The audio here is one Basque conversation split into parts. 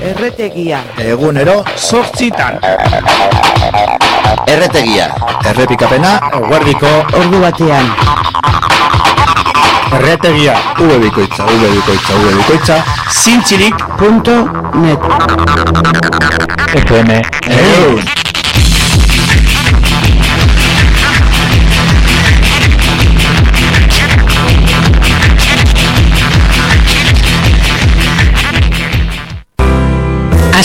Erretegia. Egunero sortzitan. Erretegia. Errepikapena guardiko Ordu batean. erretegia. Ube bikoitza, ube bikoitza, ube bikoitza. Zintzilik Punto net. FM Egun.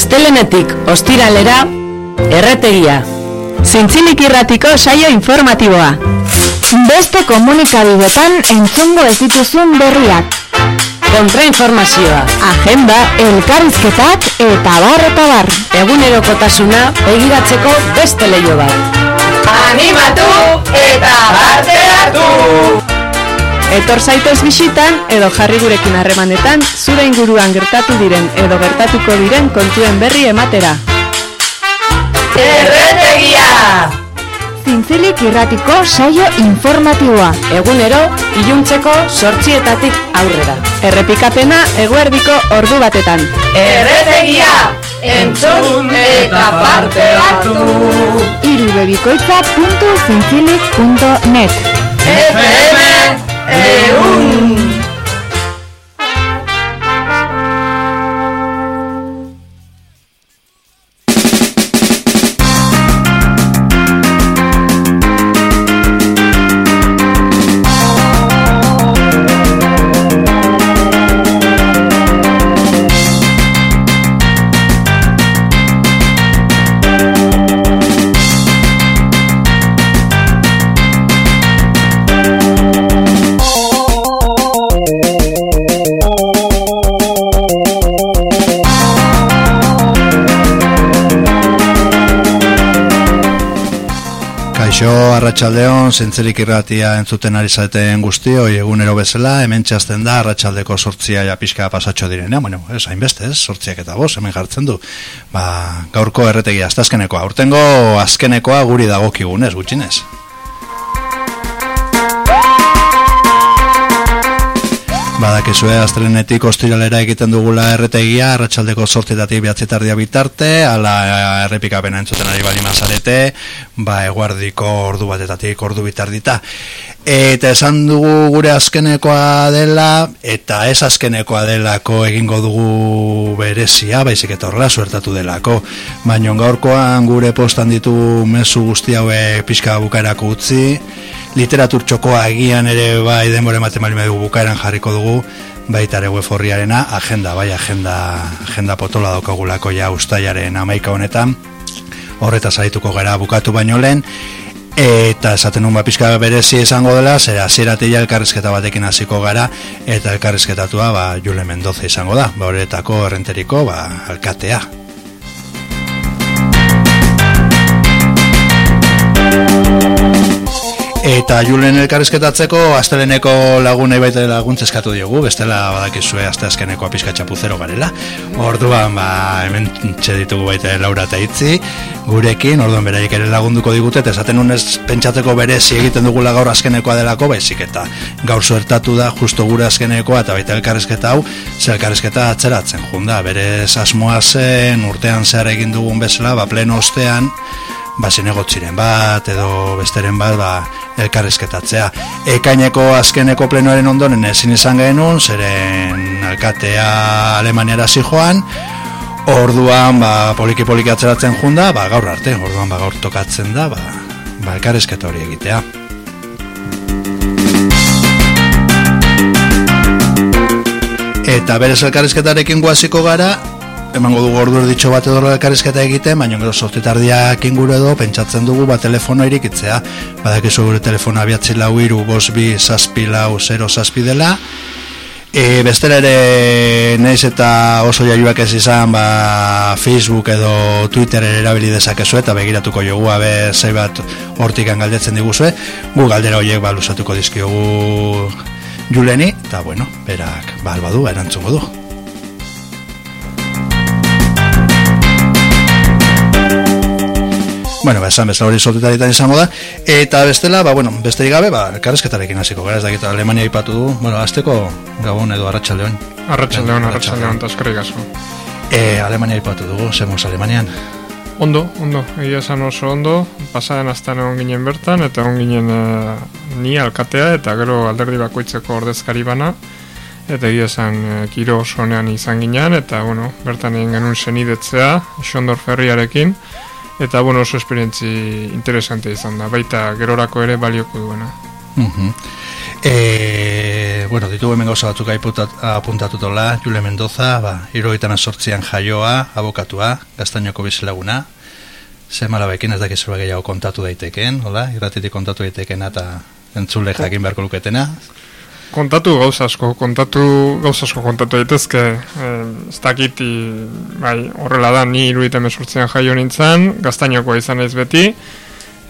Astelenetik ostiralera erretegia. Zintzilik irratiko saio informatiboa. Beste komunikabidetan entzungo ez dituzun berriak. Kontrainformazioa. Agenda. Elkarrizketak eta bar eta bar. Egunerokotasuna begiratzeko beste leio bat. Animatu eta parte hartu! Etor zaitez bisitan edo jarri gurekin harremanetan zure inguruan gertatu diren edo gertatuko diren kontuen berri ematera. Erretegia! Zintzilik irratiko saio informatiboa. Egunero, iluntzeko sortzietatik aurrera. Errepikapena eguerdiko ordu batetan. Erretegia! Entzun eta parte hartu! irubebikoitza.zintzilik.net FM Eh, ¡Eum! Arratsaldeon, zentzerik irratia entzuten ari zaeten guztioi egunero bezala, hemen txazten da, arratsaldeko sortzia ja pixka pasatxo direnean, bueno, ez, hainbeste, ez, sortziak eta bos, hemen jartzen du. Ba, gaurko erretegia, azta azkenekoa, urtengo azkenekoa guri dagokigunez, gutxinez. Badakizue astrenetik ostiralera egiten dugula erretegia, arratsaldeko sortetatik behatzetardia bitarte, ala errepikapena entzuten ari bali mazarete, ba eguardiko ordu batetatik ordu bitardita. Eta esan dugu gure azkenekoa dela, eta ez azkenekoa delako egingo dugu berezia, baizik eta horrela suertatu delako. Baina gaurkoan gure postan ditu mezu guzti haue pixka bukaerako utzi, literatur txokoa egian ere bai denbora ematen bali dugu bukaeran jarriko dugu, baita ere web horriarena, agenda, bai agenda, agenda potola daukagulako ja ustaiaren amaika honetan, horreta zaituko gara bukatu baino lehen, eta esaten nun pixka berezi izango dela, zera zeratia elkarrizketa batekin hasiko gara, eta elkarrizketatua ba, Jule Mendoza izango da, ba, horretako errenteriko ba, alkatea. Eta Julen elkarrizketatzeko asteleneko lagunei baita laguntza eskatu diogu, bestela badakizue aste azkeneko pizka txapuzero garela. Orduan ba hemen txe ditugu baita Laura eta Itzi gurekin, orduan beraik ere lagunduko digute eta esaten unez pentsatzeko berezi egiten dugula gaur azkenekoa delako, baizik eta gaur suertatu da justo gure azkenekoa eta baita elkarrizketa hau, ze elkarrizketa atzeratzen junda, berez asmoa zen urtean zehar egin dugun bezala, ba pleno ostean ba zinegotziren bat edo besteren bat ba, elkarrizketatzea. Ekaineko azkeneko plenoaren ondoren ezin izan genuen, zeren alkatea Alemaniara joan, orduan ba, poliki poliki atzeratzen junda, ba, gaur arte, orduan ba, gaur tokatzen da, ba, ba, elkarrizketa hori egitea. Eta berez elkarrizketarekin guaziko gara, emango dugu ordu erditxo bat edo elkarrizketa egiten, baina gero sortetardiak inguru edo pentsatzen dugu ba telefono irikitzea. Badakizu gure telefono abiatzi lau iru, bos bi, zazpi lau, zero zazpi dela. E, bestela ere naiz eta oso jaioak ez izan ba, Facebook edo Twitter ere erabili dezakezu eta begiratuko jogu abe zei bat hortikan galdetzen diguzue gu galdera horiek ba, lusatuko dizkiogu Juleni eta bueno, berak ba, albadu, erantzungo du Bueno, ba, esan bezala hori sortetaritan izango da. Eta bestela, ba, bueno, besterik gabe Ba, elkarrezketarekin hasiko gara. Ez dakit Alemania ipatu du. Bueno, azteko gabon edo arratsaldeon Arratxaldeon, arratxaldeon, eta eskerrik asko. E, Alemania ipatu dugu, zemuz Alemanian. Ondo, ondo, egia esan oso ondo, pasaren aztan egon ginen bertan, eta egon ginen eh, ni alkatea, eta gero alderdi bakoitzeko ordezkari bana, eta egia esan e, kiro oso onean izan ginen, eta bueno, bertan egin genuen senidetzea, Xondor Ferriarekin, eta bueno, oso esperientzi interesante izan da, baita gerorako ere balioko duena. Mhm. E, bueno, ditugu hemen gauza batzuk apuntatutola, Jule Mendoza, ba, irogetan sortzian jaioa, abokatua, gaztainoko bizilaguna, ze malabekin ez dakizu gehiago kontatu daiteken, hola, irratitik kontatu daiteken eta entzule jakin beharko luketena. Kontatu gauza asko, kontatu gauza asko kontatu daitezke, eh, ez dakit, bai, horrela da, ni iruditan mesurtzean jaio nintzen, gaztainokoa izan naiz beti,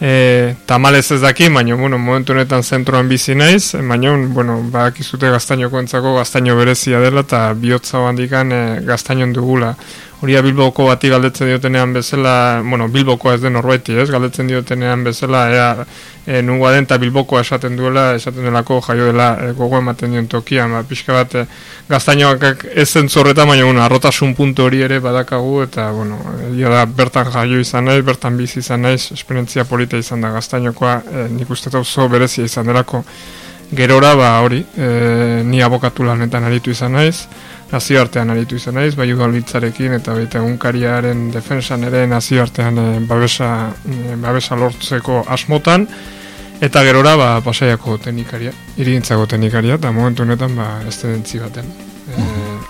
e, tamalez ez daki, baina, bueno, momentu honetan zentroan bizi naiz, e, baina, bueno, bakizute gaztainoko entzako gaztaino berezia dela, eta bihotza handikan e, gaztainon dugula. Hori Bilboko bati galdetzen diotenean bezala, bueno, Bilbokoa ez den norbaiti, ez? Galdetzen diotenean bezala, ea, e, nungoa den eta Bilbokoa esaten duela, esaten delako jaio dela e, gogo ematen dion tokian, ba, pixka bat, e, gaztainoak ez zentzorreta, baina, bueno, arrotasun puntu hori ere badakagu, eta, bueno, egia da, bertan jaio izan naiz, bertan bizi izan naiz, esperientzia polita izan da gaztainokoa, e, nik uste oso berezia izan delako, gerora, ba, hori, e, ni abokatu lanetan aritu izan naiz, nazioartean aritu izan naiz, bai udalitzarekin eta baita egunkariaren defensan ere nazioartean e, babesa, e, babesa lortzeko asmotan, eta gerora ba, pasaiako teknikaria, irigintzako teknikaria, eta momentu honetan ba, estedentzi baten, e,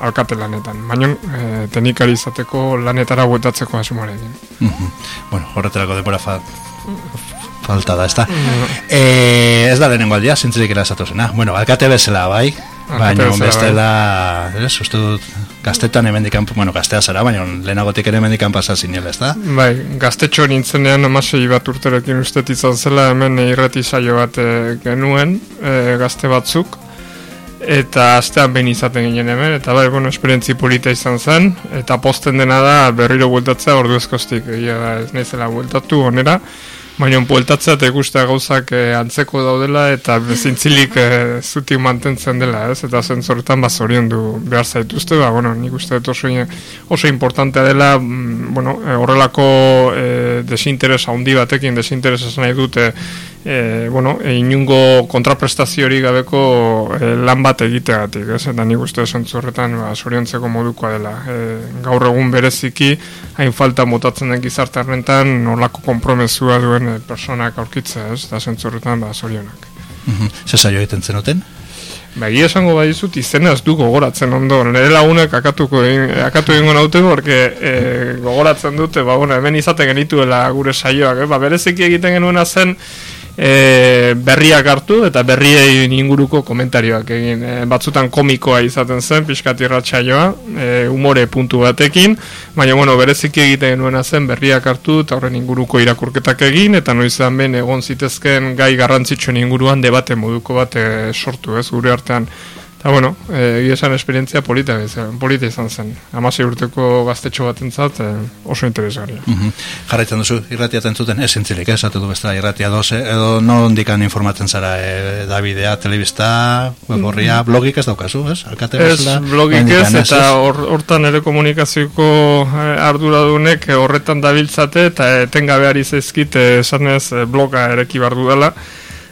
alkate lanetan. Baina e, teknikari izateko lanetara buetatzeko asmoarekin. Mhm. Bueno, horretarako denbora fa, falta da, ezta? E, ez da lehenengo aldia, zintzirik zena. Bueno, alkate bezala, bai? Baina bezala, bestela, ez, uste dut, gaztetan emendikan, bueno, gaztea zara, baina lehenagotik ere emendikan pasa zinela, ez da? Bai, gaztetxo nintzenean amasei bat urterekin ustet izan zela hemen irrati saio bat eh, genuen eh, gazte batzuk. Eta astean behin izaten ginen hemen eta bai, bueno, esperientzi polita izan zen eta posten dena da berriro bueltatzea ordu ezkostik egia da ez naizela bueltatu onera baina bueltatzea eta ikustea gauzak eh, antzeko daudela eta zintzilik eh, zutik mantentzen dela ez? Eta zentzorretan ba du behar zaituzte ba, bueno, nik uste dut oso, oso importantea dela mm, bueno, eh, horrelako eh, desinteres handi batekin desinteres esan nahi dute e, bueno, e, inungo kontraprestaziorik gabeko e, lan bat egiteagatik, ez? Eta nik uste esantzu horretan ba, soriontzeko modukoa dela. E, gaur egun bereziki, hain falta motatzen den gizarte harrentan, nolako kompromesua duen e, personak aurkitzea, ez? Eta esantzu horretan, ba, sorionak. Zer saio egiten zenuten? Ba, esango badizut izena ez du gogoratzen ondo. Nire lagunek akatuko akatu egingo naute, porque e, gogoratzen dute, ba, bueno, hemen izaten genituela gure saioak, eh? ba, bereziki egiten genuena zen, e, berriak hartu eta berriei inguruko komentarioak egin. E, batzutan komikoa izaten zen pixkat irratsaioa e, umore puntu batekin baina bueno bereziki egiten genuena zen berriak hartu eta horren inguruko irakurketak egin eta noizan ben egon zitezken gai garrantzitsuen inguruan debate moduko bat e, sortu ez? Gure artean Eta, bueno, egia esan esperientzia polita, izan- polita izan zen. Hamasei urteko gaztetxo bat entzat, oso interesgarria. Mhm. Jarraitzen duzu, irratia entzuten, ez zintzilik, ez, du bestela irratia doz, eh? edo no ondikan informatzen zara, eh, Davidea, telebista, weborria, blogik ez daukazu, ez? Alkate Ez, bezala, blogik ez, oraindikan eta hor- hortan ere komunikazioiko eh, arduradunek eh, horretan dabiltzate, eta etengabe ari zaizkit eh, esanez eh, bloga ereki bardu dela,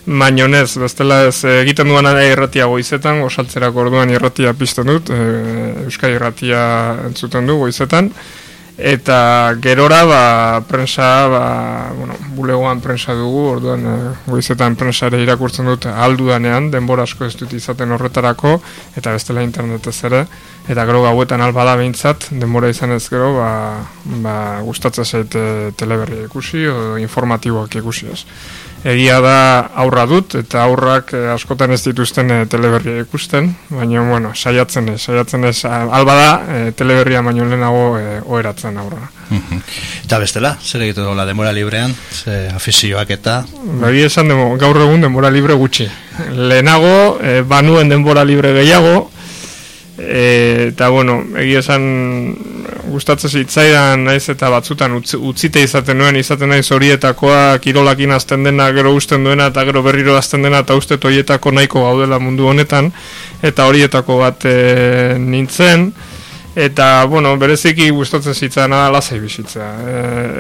Mainonez, bestela ez eh, egiten duan irratia goizetan, osaltzerako orduan irratia pizten dut, e, Euskal irratia entzuten du goizetan, eta gerora ba, prensa, ba, bueno, bulegoan prensa dugu, orduan e, goizetan prensa ere irakurtzen dut aldudanean, denbora asko ez dut izaten horretarako, eta bestela internetez ere, eta gero gauetan albada behintzat, denbora izan ez gero, ba, ba, gustatzen zaite teleberria ikusi, o informatiboak ikusi ez. Egia da aurra dut, eta aurrak eh, askotan ez dituzten eh, teleberria ikusten, baina, bueno, saiatzen ez, saiatzen ez, alba da, eh, teleberria baino lehenago eh, oheratzen aurra. Eta bestela, zer egitu dola demora librean, ze afizioak eta... Begi esan demo, gaur egun denbora libre gutxi. Lehenago, eh, banuen denbora libre gehiago, e, eta bueno, egia esan gustatzen zitzaidan naiz eta batzutan utzi, utzite izaten nuen izaten naiz horietakoa kirolakin azten dena gero usten duena eta gero berriro azten dena eta uste horietako nahiko gaudela mundu honetan. Eta horietako bat e, nintzen Eta, bueno, bereziki gustatzen zitzana lasai bizitza. E,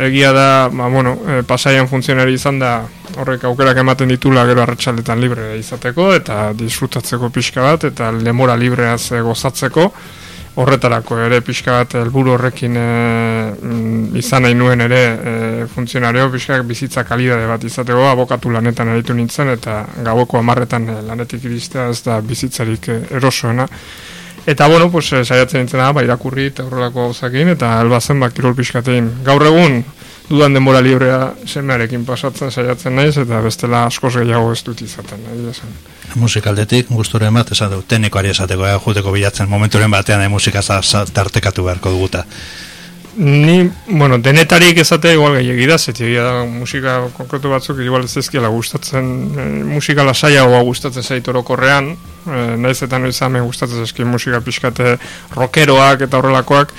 egia da, ba, bueno, e, pasaian funtzionari izan da horrek aukerak ematen ditula gero arratsaldetan libre izateko eta disfrutatzeko pixka bat eta lemora libreaz gozatzeko horretarako ere pixka bat helburu horrekin e, izan nahi nuen ere e, funtzionario pixka bizitza kalidade bat izateko abokatu lanetan eritu nintzen eta gaueko amarretan lanetik iristea ez da bizitzarik erosoena Eta bueno, pues eh, saiatzen nintzen da, ba, irakurri eta horrelako gauzakin, eta albazen ba, kirol pixkatein. Gaur egun, dudan denbora librea semearekin pasatzen saiatzen naiz, eta bestela askoz gehiago ez dut izaten. Nahi, esan. Musikaldetik, guzturen bat, esan du, teknikoari esateko, eh, juteko bilatzen, momenturen batean, eh, musika tartekatu beharko duguta. Ni, bueno, denetarik ezate igual gehiagi da, zeti da musika konkretu batzuk igual ez ezkiela gustatzen, e, musika lasaiagoa gustatzen zait orokorrean, e, naiz eta noiz ame gustatzen zaizki musika pixkate rockeroak eta horrelakoak,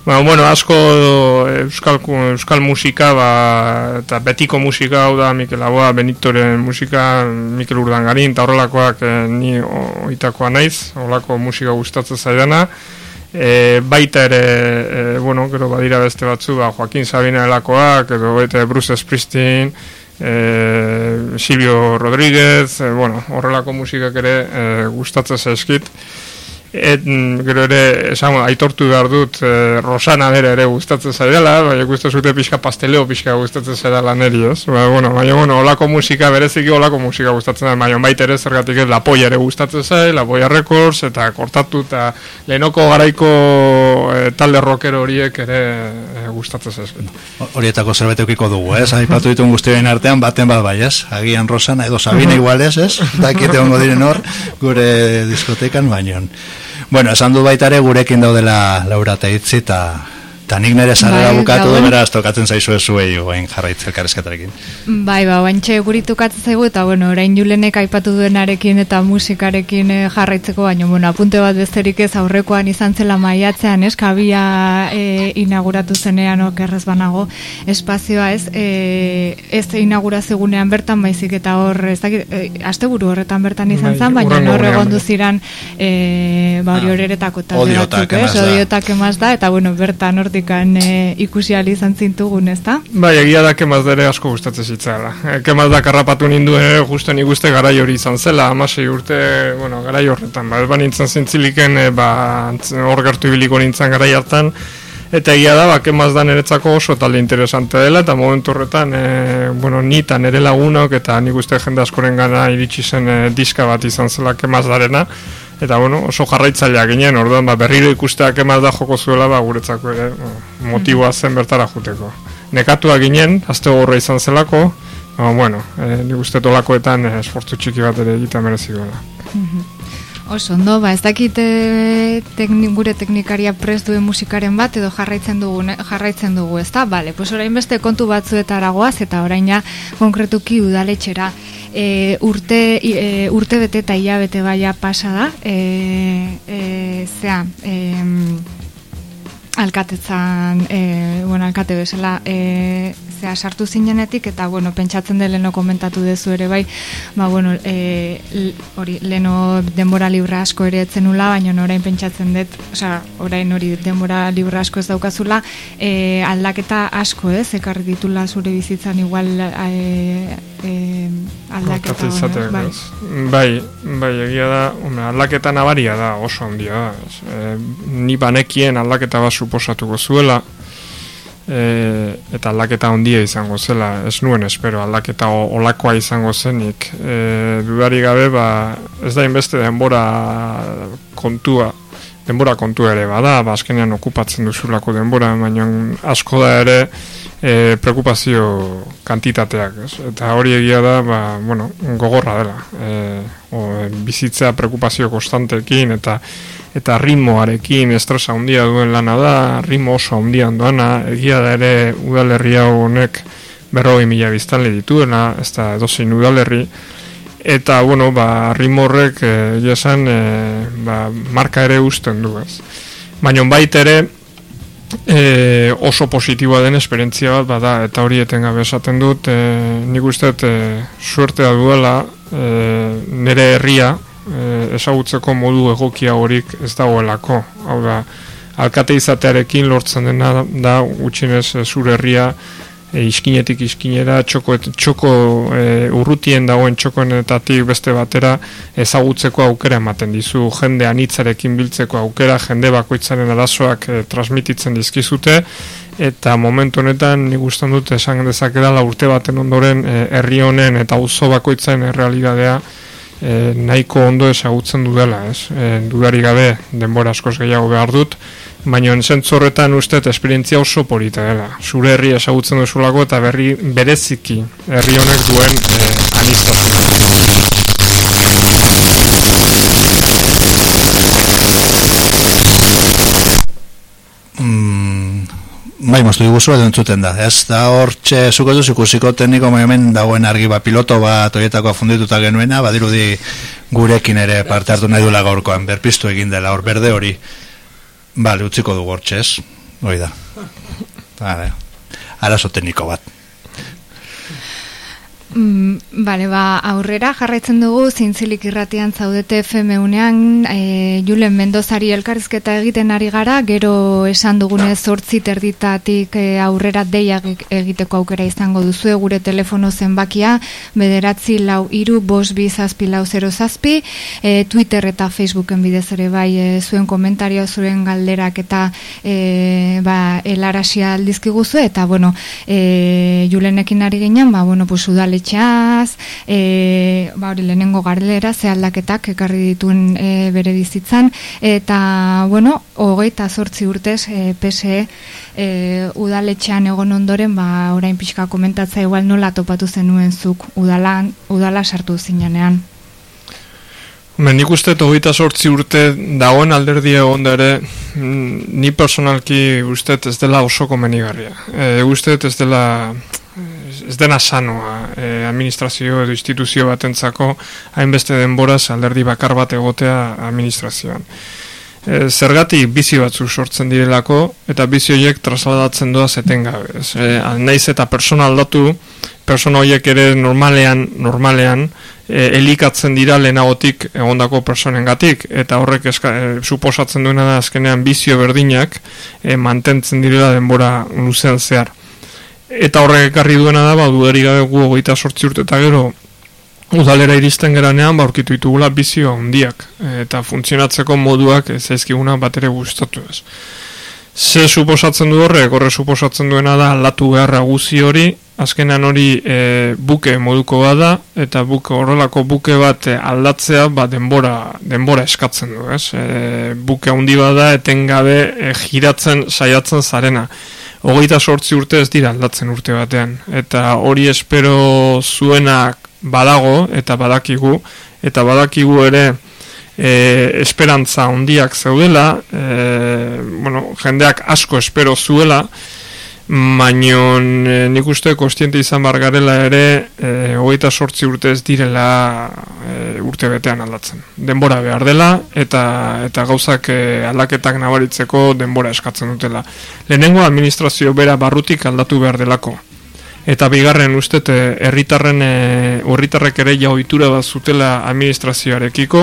Ba, bueno, asko euskal, euskal musika ba, eta betiko musika hau da Mikel Aboa, Benitoren musika Mikel Urdangarin eta horrelakoak e, ni oitakoa naiz horrelako musika gustatzen zaidana e, baita ere e, bueno, gero badira beste batzu ba, Joaquin Sabina elakoak edo bete Bruce Springsteen e, Silvio Rodríguez e, bueno, horrelako musikak ere e, gustatzen zaizkit Et, mm, gero ere, esan, aitortu behar dut, e, Rosana bere ere gustatzen zaidala, baina guztu zute pixka pasteleo pixka gustatzen zaidala neri, ez? Ba, bueno, baina, bueno, olako musika, bereziki olako musika gustatzen da, baina baita ere zergatik ez, Lapoia ere gustatzen zail, Lapoia Records, eta kortatu, eta lehenoko garaiko e, talde rockero horiek ere gustatzen zaizkit. Horietako zerbait eukiko dugu, ez? Aipatu dituen guztioen artean, baten bat bai, ez? Agian Rosana edo Sabine igual ez, ez? Dakite hongo diren hor, gure diskotekan baino. Bueno, esan du baitare gurekin daudela Laura Teitzi eta Eta nik nire sarrera bai, bukatu du beraz tokatzen zaizu ez zuei goen jarraitzel karezketarekin. Bai, ba, bantxe guritu katzen zaigu eta bueno, orain julenek aipatu duenarekin eta musikarekin eh, jarraitzeko, baina bueno, apunte bat besterik ez aurrekoan izan zela maiatzean, ez, kabia e, inauguratu zenean okerrez banago espazioa, ez, e, ez inauguraziogunean bertan baizik eta hor, ez dakit, e, asteburu horretan bertan izan bai, zen, baina hor egon duziran e, ba, hori ah, horeretako eta odiotak emaz da. Odiotak emaz da, eta bueno, bertan hor hortikan e, ikusi izan zintugun, ez da? Bai, egia da kemaz dere asko gustatzen zitzala. E, kemaz da karrapatu nindu ere, justen iguste garai hori izan zela, amasei urte, bueno, garai horretan, ba, ez nintzen zintziliken, e, ba, hor gertu ibiliko nintzen garai hartan, Eta egia da, ba, kemaz da niretzako oso talde interesante dela, eta momentu horretan, e, bueno, nita nire lagunok, eta nik uste jende askoren gana iritsi zen e, diska bat izan zela kemaz darena, eta bueno, oso jarraitzaileak ginen, orduan ba, berriro ikusteak emaz da joko zuela, ba, guretzako ere motiboa zen bertara juteko. Nekatua ginen, azte gorra izan zelako, ba, bueno, e, nik uste tolakoetan esfortzu txiki bat ere egiten mereziko da. Oso, ondo, ba, ez dakite teknik, gure teknikaria prest duen musikaren bat, edo jarraitzen dugu, jarraitzen dugu, ez da? Bale, pues orain beste kontu batzuetara goaz, eta orain ja konkretuki udaletxera e, urte, e, urte bete eta hilabete baia pasa da e, e, zea e, alkatetzan e, bueno, alkate bezala e, zea sartu zinenetik eta bueno, pentsatzen de leno komentatu dezu ere bai ba, bueno, e, hori, leno denbora libra asko ere etzen nula, baina orain pentsatzen dut osea, orain hori denbora libra asko ez daukazula e, aldaketa asko ez, ekarri ditula zure bizitzan igual e, e, aldaketa honek, bai. bai, bai, egia da aldaketa nabaria da, oso handia da e, ni banekien aldaketa bat suposatuko zuela e, eta aldaketa handia izango zela, ez nuen espero aldaketa olakoa izango zenik. E, dudari gabe ba, ez da inbeste denbora kontua denbora kontua ere bada, ba, azkenean okupatzen duzulako denbora, baina asko da ere e, preokupazio kantitateak, ez? eta hori egia da, ba, bueno, gogorra dela, e, o, bizitza preokupazio konstantekin, eta eta ritmoarekin estresa handia duen lana da, ritmo oso handia doana, egia da ere udalerri hau honek berroi mila biztanle dituena, ez da edozein udalerri, eta bueno, ba, ritmo horrek eh, esan, eh, ba, marka ere usten du ez. Baina bait ere e, oso positiboa den esperientzia bat bada, eta hori etengabe esaten dut, e, nik uste e, suertea duela e, nire herria, e, ezagutzeko modu egokia horik ez dagoelako. Hau da, alkate izatearekin lortzen dena da gutxienez eh, zure herria e, iskinetik iskinera txoko, txoko e, urrutien dagoen txokoenetatik beste batera ezagutzeko aukera ematen dizu. Jende anitzarekin biltzeko aukera jende bakoitzaren arazoak e, transmititzen dizkizute. Eta momentu honetan nik gustan dut esan dezakeda la urte baten ondoren e, herri honen eta auzo bakoitzaren errealitatea e, nahiko ondo ezagutzen dudala, ez? E, dudari gabe denbora askoz gehiago behar dut, baina horretan uste esperientzia oso polita dela. Zure herri ezagutzen duzulako eta berri bereziki herri honek duen e, anistazioa. Mm, bai, moztu diguzu edo entzuten da. Ez da hor txe, zuko duz ikusiko tekniko hemen dagoen argi ba, piloto bat oietako fundituta genuena, badirudi gurekin ere parte hartu nahi duela gaurkoan, berpiztu egin dela hor berde hori. Bale, utziko du gortxez, hori da. Vale. Arazo tekniko bat. Mm, bale, ba, aurrera jarraitzen dugu zintzilik irratian zaudete FM-unean e, Julen Mendozari elkarrizketa egiten ari gara gero esan dugunez zortzi terditatik e, aurrera deia egiteko aukera izango duzu gure telefono zenbakia bederatzi lau iru bos bi zazpi lau zero zazpi e, Twitter eta Facebooken bidez ere bai e, zuen komentario zuen galderak eta e, ba, elarasia aldizkiguzu eta bueno e, Julenekin ari ginen ba, bueno, pues, udale etxaz, e, ba hori lehenengo gardera, ze aldaketak ekarri dituen e, bere bizitzan, eta, bueno, hogeita zortzi urtez, e, PSE e, udaletxean egon ondoren, ba, orain pixka komentatza igual nola topatu zenuen zuk udalan, udala sartu zinean. Ben, nik uste hogeita sortzi urte dagoen alderdi egon ere, mm, ni personalki uste ez dela oso komenigarria. E, uste ez dela ez dena sanoa e, administrazio edo instituzio batentzako hainbeste denboraz alderdi bakar bat egotea administrazioan. E, zergatik bizi batzu sortzen direlako eta bizi horiek trasladatzen doa zeten gabe. E, naiz eta persona aldatu, persona horiek ere normalean, normalean, e, elikatzen dira lehenagotik egondako personengatik eta horrek eska, e, suposatzen duena da azkenean bizio berdinak e, mantentzen direla denbora luzean zehar eta horrek ekarri duena da, ba, dudari gabe gu hogeita sortzi urte eta gero udalera iristen geranean, ba, orkitu ditugula bizio handiak eta funtzionatzeko moduak ez ezkiguna bat ere gustatu ez. Ze suposatzen du horrek, horre suposatzen duena da latu beharra guzi hori, azkenean hori e, buke moduko bada, eta buke horrelako buke bat e, aldatzea ba, denbora, denbora eskatzen du, ez? E, buke handi bada etengabe e, giratzen saiatzen zarena hogeita sortzi urte ez dira aldatzen urte batean. Eta hori espero zuenak badago eta badakigu, eta badakigu ere e, esperantza handiak zeudela, e, bueno, jendeak asko espero zuela, Baino e, nik uste kostiente izan bar garela ere e, hogeita sortzi urte ez direla e, urte betean aldatzen. Denbora behar dela eta eta gauzak e, aldaketak nabaritzeko denbora eskatzen dutela. Lehenengo administrazio bera barrutik aldatu behar delako. Eta bigarren uste herritarren herritarrek ere ja ohitura bat zutela administrazioarekiko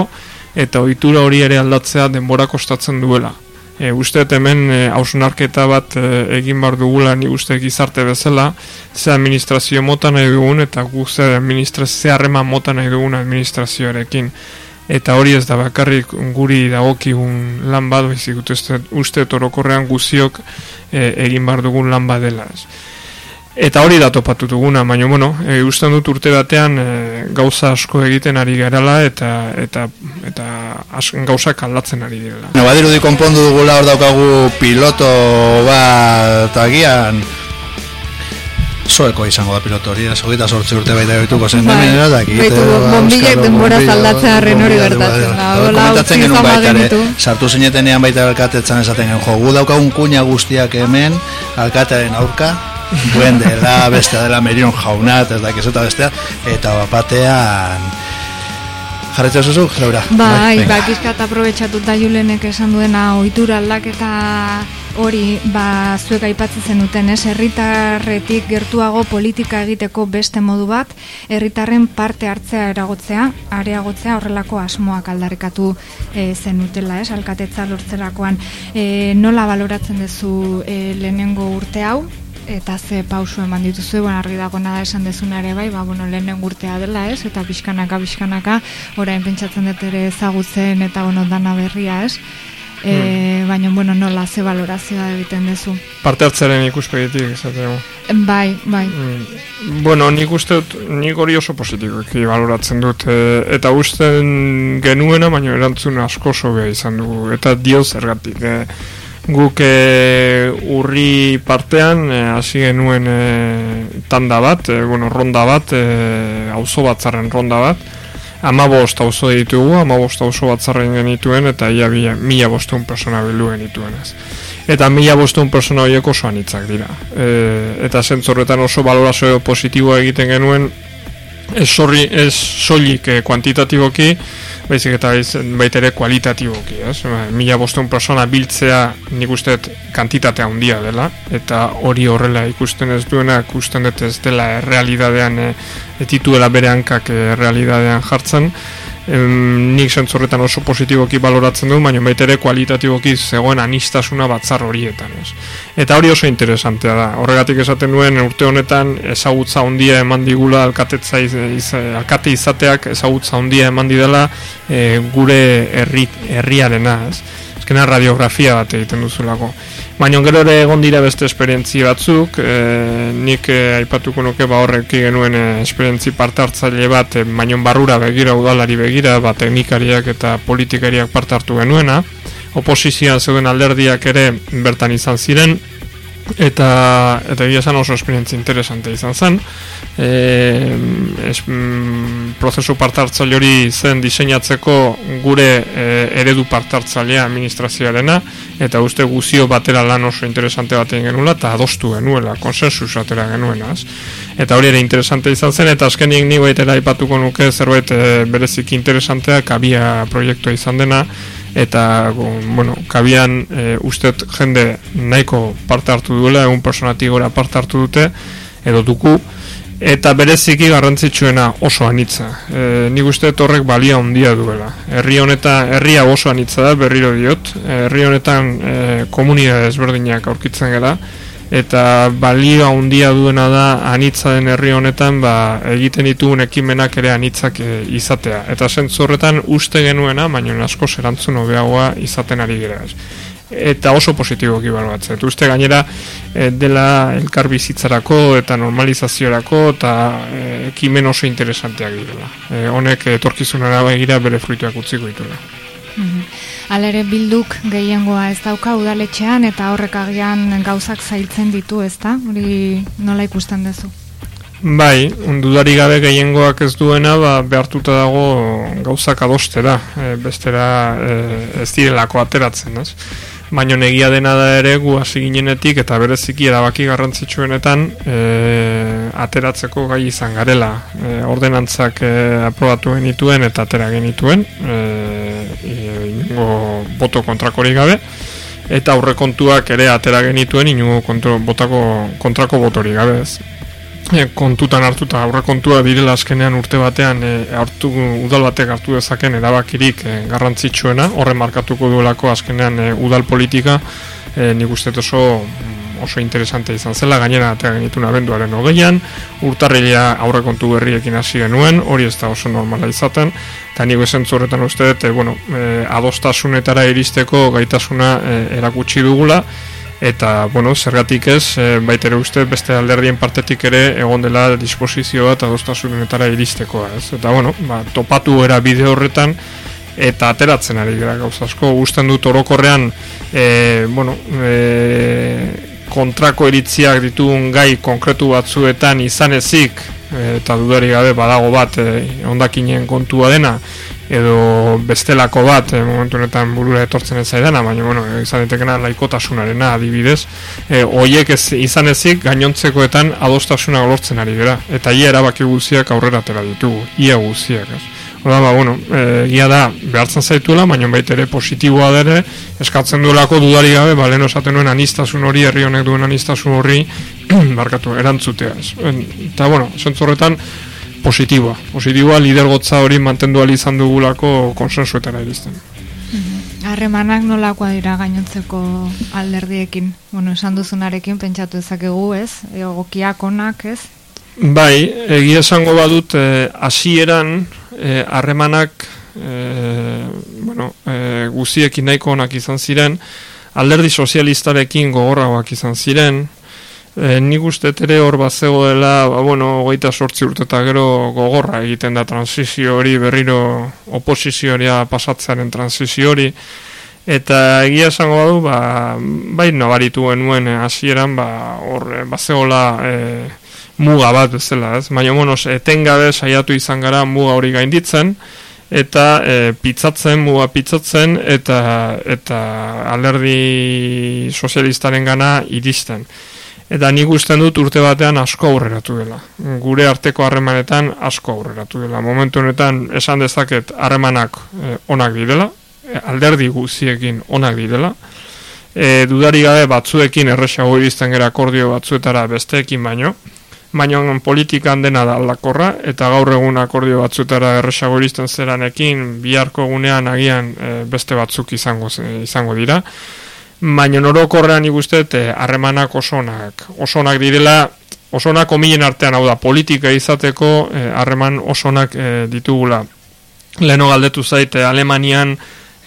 eta ohitura hori ere aldatzea denbora kostatzen duela e, uste hemen e, hausunarketa bat e, egin bar dugula ni uste gizarte bezala ze administrazio mota nahi dugun eta gu ze administrazio mota nahi dugun administrazioarekin eta hori ez da bakarrik guri dagokigun lan bat bezik uste, uste torokorrean guziok e, egin bar dugun lan badela ez. Eta hori da topatu duguna, baina bueno, e, usten dut urte batean e, gauza asko egiten ari garala eta eta eta as, gauzak aldatzen ari direla. No, badiru di konpondu dugula hor daukagu piloto bat agian. Zoeko izango da piloto hori, ez hogeita sortze urte baita gaituko zen. Bai, demena da Baitu, bombilek denbora zaldatzen harren hori gertatzen da. Komentatzen genuen baita, sartu zinetenean baita alkatetzen esaten genuen Jo, gu daukagun kuña guztiak hemen, alkatearen aurka duen dela, bestea dela merion jaunat, ez dakiz eta bestea, eta batean jarretza zuzu, Laura. Bai, venga. ba, pizkat aprobetxatuta julenek esan duena ohitura aldaketa hori, ba, zuek aipatzen zenuten, ez, herritarretik gertuago politika egiteko beste modu bat, herritarren parte hartzea eragotzea, areagotzea horrelako asmoak aldarrikatu e, zenutela, ez, alkatetza lortzerakoan. E, nola baloratzen duzu e, lehenengo urte hau, eta ze pausu eman dituzu, bueno, argi dago nada esan dezuna ere bai, ba, bueno, lehenen urtea dela, ez, eta pixkanaka, pixkanaka, orain pentsatzen dut ere ezagutzen eta, bueno, dana berria, ez, e, baina, bueno, nola, ze valorazioa egiten duzu. Parte hartzaren ikuspegitik, esategu. Bai, bai, Mm, Bueno, nik uste dut, nik hori oso positiboki baloratzen dut, e, eta usten genuena, baina erantzun asko sobea izan dugu, eta dio zergatik. E, guk e, urri partean e, hasi genuen e, tanda bat, e, bueno, ronda bat, e, auzo batzarren ronda bat, amabost auzo ditugu, amabost auzo batzarren genituen, eta ia bila- mila bostun persona bildu genituen ez. Eta mila bostun persona horiek oso anitzak dira. E, eta zentzorretan oso balorazio positiboa egiten genuen, ez, sorri, ez soilik e, kuantitatiboki, baizik eta baiz- baita ere kualitatiboki, ez? Ba, Mila bostun persona biltzea nik uste kantitatea handia dela, eta hori horrela ikusten ez duena, ikusten dut ez dela errealidadean, e, ez dituela bere hankak e, errealidadean jartzen, em, nik zentzorretan oso positiboki baloratzen du, baina baita ere kualitatiboki zegoen anistasuna batzar horietan, ez? Eta hori oso interesantea da. Horregatik esaten duen urte honetan ezagutza handia eman digula alkatetza iz, iz, alkate izateak ezagutza handia eman didala e, gure herri, herriarena, ez? Azkena radiografia bat egiten duzulako. Baina gero ere egon dira beste esperientzi batzuk, e, nik e, aipatuko nuke ba horrek genuen e, esperientzi parte hartzaile bat, e, mainon barrura begira, udalari begira, ba teknikariak eta politikariak parte hartu genuena, oposizioan zeuden alderdiak ere bertan izan ziren, eta eta egia esan oso esperientzia interesante izan zen e, es, mm, prozesu parte hartzaile hori zen diseinatzeko gure e, eredu parte hartzailea administrazioarena eta uste guzio batera lan oso interesante bat egin genuela eta adostu genuela, konsensus atera genuena ez? eta hori ere interesante izan zen eta azkenik ni baitera aipatuko nuke zerbait e, bereziki interesantea kabia proiektua izan dena eta bueno, kabian e, ustet jende nahiko parte hartu duela, egun personatik gora parte hartu dute, edo duku, eta bereziki garrantzitsuena oso anitza. E, nik uste horrek balia handia duela. Herri honetan, herria oso anitza da, berriro diot, herri honetan e, komunidade ezberdinak aurkitzen gara, eta balio handia duena da anitza den herri honetan ba, egiten ditugun ekimenak ere anitzak e, izatea. Eta zentzu horretan uste genuena, baina asko erantzun hobeagoa izaten ari gara. ez. Eta oso positiboki baloratzen. Uste gainera e, dela elkar bizitzarako eta normalizaziorako eta e, ekimen oso interesanteak direla. E, honek etorkizunera begira bere fruituak utziko dituela. Hala ere bilduk gehiengoa ez dauka udaletxean eta horrek agian gauzak zailtzen ditu, ezta? Hori nola ikusten duzu? Bai, dudari gabe gehiengoak ez duena, ba, behartuta dago gauzak adostera, e, bestera e, ez direlako ateratzen, ez? Baina negia dena da ere gu hasi ginenetik eta bereziki erabaki garrantzitsuenetan e, ateratzeko gai izan garela. E, ordenantzak e, aprobatu genituen eta atera genituen, e, ingo boto kontrakorik gabe, eta aurrekontuak ere atera genituen inungo kontro, botako, kontrako botorik gabe ez? E, kontutan hartuta aurrekontua direla azkenean urte batean e, hartu udal batek hartu dezaken erabakirik e, garrantzitsuena. Horre markatuko duelako azkenean e, udal politika e, nik uste oso oso interesante izan zela, gainera atea genitun abenduaren hogeian, urtarrilea aurrekontu berriekin hasi genuen, hori ez da oso normala izaten, eta nik esan horretan uste dut, e, bueno, e, adostasunetara iristeko gaitasuna e, erakutsi dugula, eta bueno, zergatik ez, e, baita ere uste beste alderdien partetik ere egon dela disposizio bat adostasunetara iristekoa, ez? Eta bueno, ba, topatu era bide horretan eta ateratzen ari gara gauza asko, usten dut orokorrean e, bueno, e, kontrako eritziak ditugun gai konkretu batzuetan izan ezik e, eta dudari gabe badago bat e, ondakinen kontua dena edo bestelako bat e, momentu honetan burura etortzen ez zaidana, baina bueno, izan ditekena laikotasunarena adibidez, e, oiek ez, izan ezik gainontzekoetan adostasuna lortzen ari gara, eta ia erabaki guztiak aurrera atera ditugu, ia guztiak, ez. Oda, ba, bueno, e, egia da, behartzen zaituela, baina baita ere positiboa dere, eskatzen duelako dudari gabe, ba, lehen osaten nuen anistasun hori, herri honek duen anistasun horri, barkatu, erantzutea. En- Eta, bueno, zentzorretan, positiboa. Positiboa, lidergotza hori mantendu izan dugulako konsensuetara iristen. Harremanak nolakoa dira gainontzeko alderdiekin. Bueno, esan duzunarekin pentsatu dezakegu, ez? Egokiak onak, ez? Bai, egia esango badut eh, hasieran eh, harremanak eh, bueno, eh, guziekin nahiko onak izan ziren, alderdi sozialistarekin gogorragoak izan ziren, E, nik uste ere hor bat zegoela, ba, bueno, hogeita sortzi urte eta gero gogorra egiten da transizio hori, berriro oposizioria pasatzearen transizio hori, eta egia esango badu, ba, bai nabaritu genuen eh, hasieran, ba, hor, eh, bat zegoela e, muga bat bezala, ez? Baina, bueno, etengabe saiatu izan gara muga hori gainditzen, eta e, pitzatzen, muga pitzatzen, eta, eta alderdi sozialistaren gana iristen. Eta nik usten dut urte batean asko aurreratu dela. Gure arteko harremanetan asko aurreratu dela. Momentu honetan esan dezaket harremanak eh, onak direla, eh, alderdi guziekin onak direla, e, dudari gabe batzuekin erresago iristen gara akordio batzuetara besteekin baino, baina politikan dena da aldakorra, eta gaur egun akordio batzuetara erresago iristen zeranekin, biharko egunean agian eh, beste batzuk izango, izango dira, baina orokorrean ikuste harremanak osonak osonak direla osonak omilen artean hau da politika izateko harreman osonak e, ditugula. Leno galdetu zaite Alemanian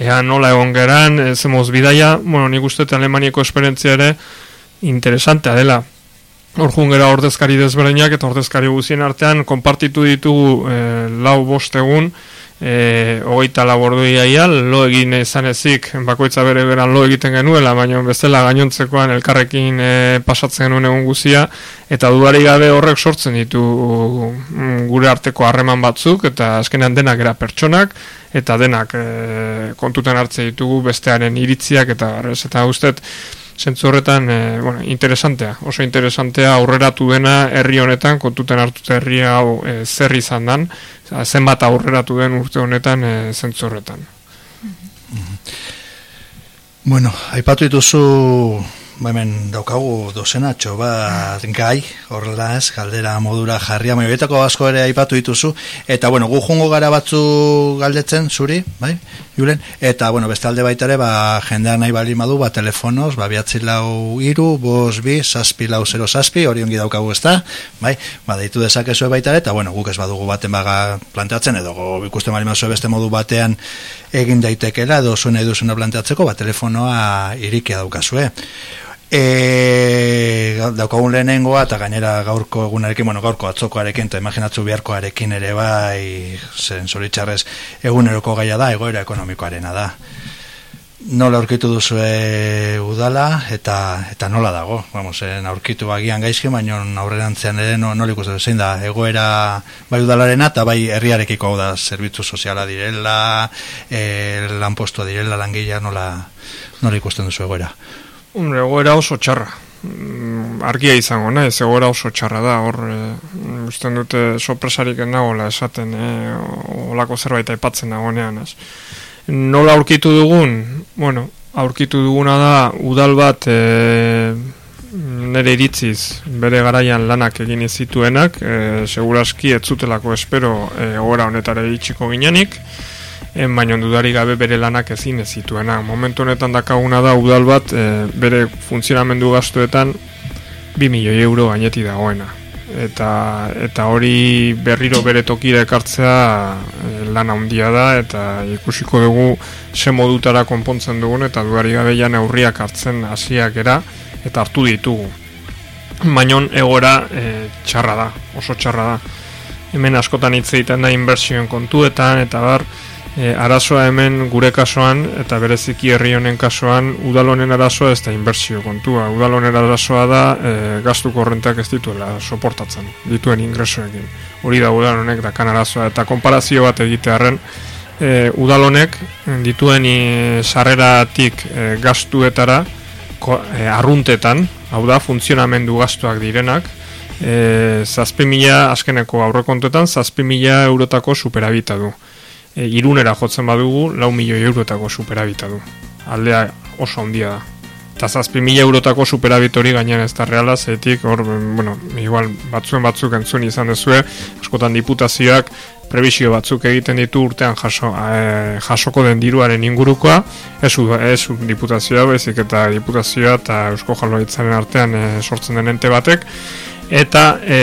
ea nola egon geran e, zemoz bidaia bueno nik uste Alemaniako esperientzia ere interesantea dela hor jungera ordezkari desberdinak eta ordezkari guzien artean konpartitu ditugu e, lau bost egun e, hogeita labordu iaia, lo egin izan ezik, bakoitza bere beran lo egiten genuela, baina bezala gainontzekoan elkarrekin e, pasatzen genuen egun guzia, eta dudari gabe horrek sortzen ditu mm, gure arteko harreman batzuk, eta azkenean denak era pertsonak, eta denak e, kontuten hartze ditugu bestearen iritziak, eta garrez, eta ustet, zentzu horretan, e, bueno, interesantea, oso interesantea aurreratu dena herri honetan, kontuten hartute herri hau e, zer izan dan, zenbat aurreratu den urte honetan e, zentzu horretan. Bueno, aipatu dituzu hemen daukagu dozenatxo bat gai, horrela ez, galdera modura jarria, maioetako asko ere aipatu dituzu, eta bueno, gu jungo gara batzu galdetzen, zuri, bai, Julen, eta bueno, beste alde baita ere, ba, jendean nahi bali madu, ba, telefonoz, ba, biatzi lau iru, bos bi, saspi lau zero saspi, hori ongi daukagu ez da, bai, ba, deitu dezakezu baita eta bueno, guk ez badugu baten baga planteatzen, edo go, ikusten bali mazue beste modu batean egin daitekela, edo zuen edu zuen planteatzeko, ba, telefonoa irikia daukazue. E, daukagun lehenengoa eta gainera gaurko egunarekin, bueno, gaurko atzokoarekin eta imaginatzu biharkoarekin ere bai zen zoritxarrez eguneroko gaia da, egoera ekonomikoarena da. Nola aurkitu duzue udala eta eta nola dago? Vamos, en aurkitu bagian gaizki baina aurrerantzean ere no, nola ikusten zein da egoera bai udalarena eta bai herriarekiko hau da zerbitzu soziala direla e, lanpostua direla langilea nola, nola ikusten duzu egoera egoera oso txarra. Mm, argia izango, naiz, egoera oso txarra da, hor, e, usten dute sorpresarik nagoela esaten, e, olako zerbait aipatzen dagoenean, ez. Nola aurkitu dugun? Bueno, aurkitu duguna da, udal bat, e, nere iritziz, bere garaian lanak egin zituenak, e, seguraski ez zutelako espero e, egoera honetara iritsiko ginenik, en baino dudari gabe bere lanak ezin ez zituena. Momentu honetan dakaguna da udal bat e, bere funtzionamendu gastuetan 2 milioi euro gaineti dagoena. Eta, eta hori berriro bere tokira ekartzea e, lan handia da eta ikusiko dugu ze modutara konpontzen dugun eta dudari gabe jan aurriak hartzen hasiak era eta hartu ditugu. Mainon egora e, txarra da, oso txarra da. Hemen askotan hitz egiten da inbertsioen kontuetan eta bar, e, arazoa hemen gure kasuan eta bereziki herri honen kasuan udalonen arazoa ez da inbertsio kontua. Udalonen arazoa da e, gastu korrentak ez dituela soportatzen dituen ingresoekin. Hori da udalonek dakan arazoa. Eta konparazio bat egitearen e, udalonek dituen e, sarreratik e, gastuetara ko, e, arruntetan hau da funtzionamendu gastuak direnak e, zazpi mila askeneko aurrekontuetan zazpi eurotako superabita du e, irunera jotzen badugu, lau milioi eurotako superabita du. Aldea oso handia da. Eta zazpi mila eurotako superabit hori gainean ez da reala, zetik, hor, bueno, igual batzuen batzuk entzun izan dezue, askotan diputazioak prebizio batzuk egiten ditu urtean jaso, e, jasoko den diruaren ingurukoa, ez, ez diputazioa, bezik eta diputazioa eta eusko jaloitzaren artean e, sortzen den ente batek, eta e,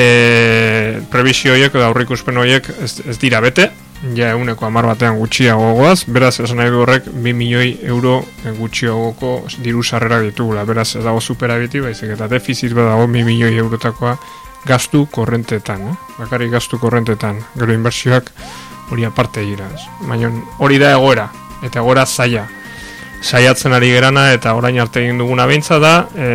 prebizio horiek aurrikuspen horiek ez, ez dira bete, ja eguneko amar batean gutxiago goaz, beraz esan nahi horrek 2 milioi euro gutxiagoko diru sarrera ditugula, beraz ez dago superabiti, baizik eta defizit badago 2 milioi eurotakoa gastu korrentetan, eh? bakari gastu korrentetan, gero inbertsioak hori aparte dira, baina hori da egoera, eta egoera zaila, saiatzen ari gerana eta orain arte egin duguna beintza da e,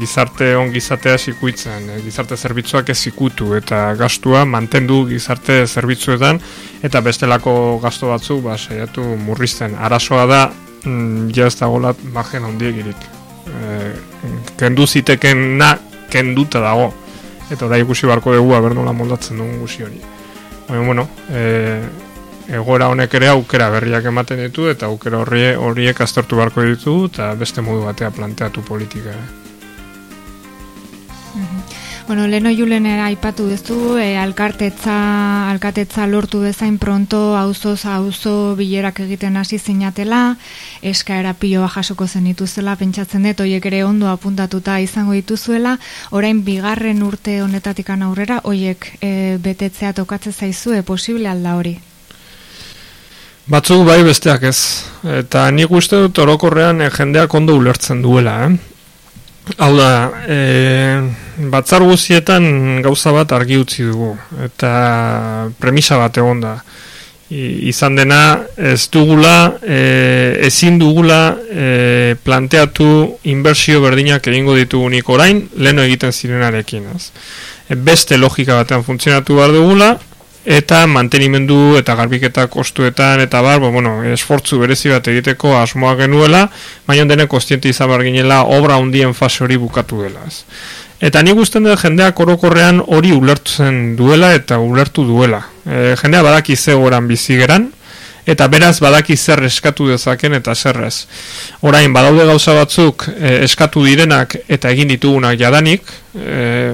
gizarte on gizatea zikuitzen, e, gizarte zerbitzuak ez zikutu eta gastua mantendu gizarte zerbitzuetan eta bestelako gasto batzuk ba, saiatu murrizten. Arazoa da mm, ja ez dagoela bajen ondiegirik. E, kendu ziteken kenduta dago eta da ikusi barko dugu abernola moldatzen dugun guzi hori. Baina, bueno, e, egoera honek ere aukera berriak ematen ditu eta aukera horrie horiek aztertu beharko ditu eta beste modu batea planteatu politika. Eh? Mhm. Bueno, leno julen aipatu duzu, e, alkartetza, alkatetza lortu bezain pronto, auzoz auzo bilerak egiten hasi zinatela, eskaera piloa jasoko zen dituzela, pentsatzen dut, oiek ere ondo apuntatuta izango dituzuela, orain bigarren urte honetatik aurrera, oiek e, betetzea tokatze zaizue, posible alda hori? Batzuk bai besteak ez. Eta nik uste dut orokorrean e, jendeak ondo ulertzen duela, eh? Hau da, e, batzar guzietan gauza bat argi utzi dugu. Eta premisa bat egon da. izan dena ez dugula, e, ezin dugula e, planteatu inbertsio berdinak egingo ditugunik orain, leno egiten zirenarekin. Ez? beste logika batean funtzionatu behar dugula, eta mantenimendu eta garbiketa kostuetan eta bar, bo, bueno, esfortzu berezi bat egiteko asmoa genuela, baina denek kostienti izan ginela obra hundien fase hori bukatu dela. Ez. Eta nik guztien dut jendeak orokorrean hori ulertzen duela eta ulertu duela. E, jendea badaki ze oran bizigeran, eta beraz badaki zer eskatu dezaken eta zerrez. Orain, badaude gauza batzuk e, eskatu direnak eta egin ditugunak jadanik, e,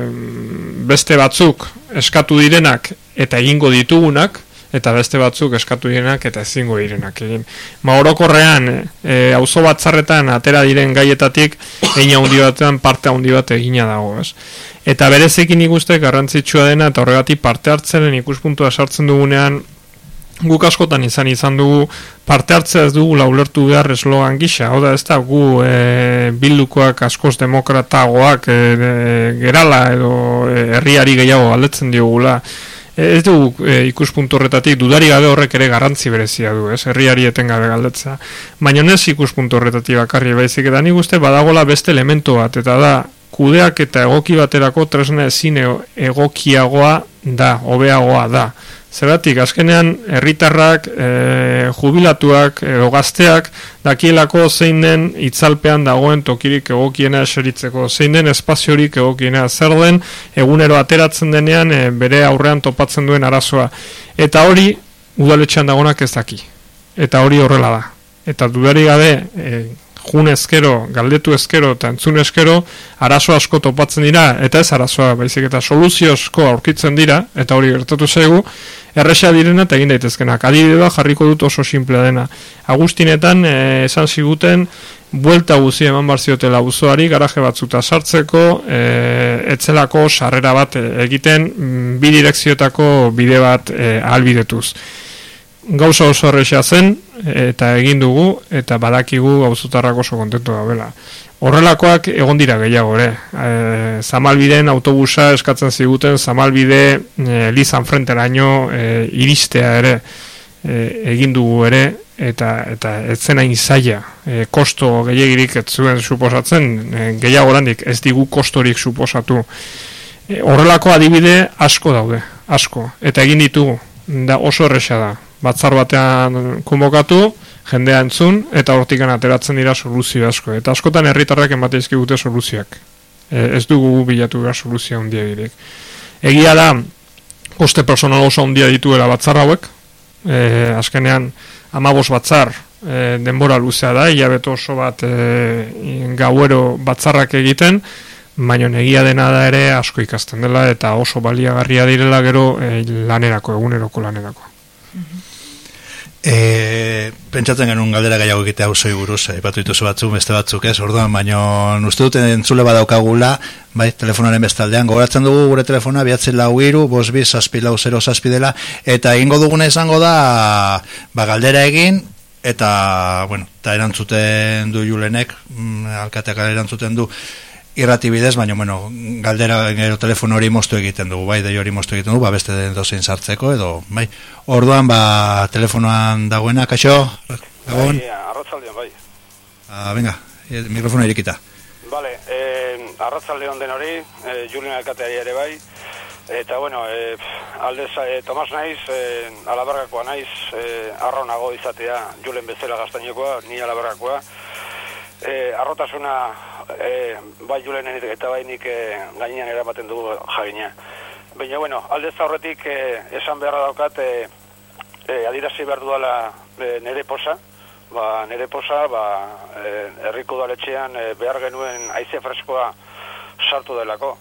beste batzuk eskatu direnak eta egingo ditugunak, eta beste batzuk eskatu direnak eta ezingo direnak egin. Ma orokorrean, e, auzo batzarretan atera diren gaietatik, egin handi batean parte handi bat egina dago, ez? Eta berezekin ikuste garrantzitsua dena, eta horregatik parte hartzenen ikuspuntua sartzen dugunean, guk askotan izan izan dugu parte hartzea ez dugu laulertu behar eslogan gisa, hau da ez da gu e, bildukoak askoz demokratagoak e, gerala edo e, herriari gehiago aldetzen diogula e, ez dugu e, ikuspuntu horretatik dudari gabe horrek ere garrantzi berezia du, ez? Herriari etengabe galdetza baina ez ikuspuntu horretatik bakarri baizik eta nik uste badagola beste elemento bat eta da kudeak eta egoki baterako tresna ezin egokiagoa da, hobeagoa da Zeratik, azkenean, herritarrak, e, jubilatuak, edo gazteak, dakielako zein den itzalpean dagoen tokirik egokiena eseritzeko, zein den espaziorik egokiena zer den, egunero ateratzen denean, e, bere aurrean topatzen duen arazoa. Eta hori, udaletxean dagonak ez daki. Eta hori horrela da. Eta dudari gabe, e, jun ezkero, galdetu ezkero eta entzun ezkero, arazo asko topatzen dira, eta ez arazoa, baizik eta soluzio asko aurkitzen dira, eta hori gertatu zaigu, erresa direna eta egin daitezkenak. Adibidea jarriko dut oso simplea dena. Agustinetan, e, esan ziguten, buelta guzi eman barziotela uzoari, garaje batzuta sartzeko, e, etzelako sarrera bat egiten, bi direkziotako bide bat e, albidetuz gauza oso horrexea zen, eta egin dugu, eta badakigu gauzotarrak oso kontentu da bela. Horrelakoak egon dira gehiago, ere. E, zamalbiden autobusa eskatzen ziguten, zamalbide e, lizan frenteraino e, iristea ere e, egin dugu ere, eta eta ez zen hain zaila, e, kosto gehiagirik ez zuen suposatzen, e, gehiago ez digu kostorik suposatu. E, horrelako adibide asko daude, asko, eta egin ditugu, da oso erresa da batzar batean konbokatu, jendea entzun, eta hortikan ateratzen dira soluzio asko. Eta askotan herritarrak emateizki gute soluzioak. E, ez dugu bilatu gara soluzio handia girek. Egia da, oste personal oso handia dituela batzar hauek, e, azkenean amabos batzar e, denbora luzea da, hilabete oso bat e, gauero batzarrak egiten, baina egia dena da ere asko ikasten dela eta oso baliagarria direla gero e, lanerako, eguneroko lanerako. E, pentsatzen genuen galdera gaiago egitea oso buruz, ipatu dituzu batzuk, beste batzuk ez, orduan, baina uste dute entzule badaukagula, bai, telefonaren bestaldean, gogoratzen dugu gure telefona, biatzen lau iru, bos bi, zazpi lau zero zazpi dela, eta ingo duguna izango da, ba, galdera egin, eta, bueno, eta erantzuten du julenek, mm, alkateak erantzuten du, irrati bidez, baina, bueno, galdera gero telefono hori moztu egiten dugu, bai, dei hori moztu egiten dugu, ba, beste den dozein sartzeko, edo, bai, orduan, ba, telefonoan dagoena, kaixo, gabon? Bai, arratzaldeon, bai. Ah, venga, eh, mikrofona irikita. Vale, eh, arratzaldeon den hori, eh, Julien Alkateari ere bai, eta, bueno, eh, aldez, eh, Tomas naiz, eh, alabargakoa naiz, eh, arronago izatea, Julen bezala gaztainokoa, ni alabargakoa, eh, arrotasuna e, bai julenen eta bai nik e, gainean eramaten dugu jagina. Baina, bueno, aldez aurretik e, esan beharra daukat e, e, adirazi behar duela e, nere posa, ba, nere posa, ba, e, erriko daletxean e, behar genuen aize freskoa sartu delako.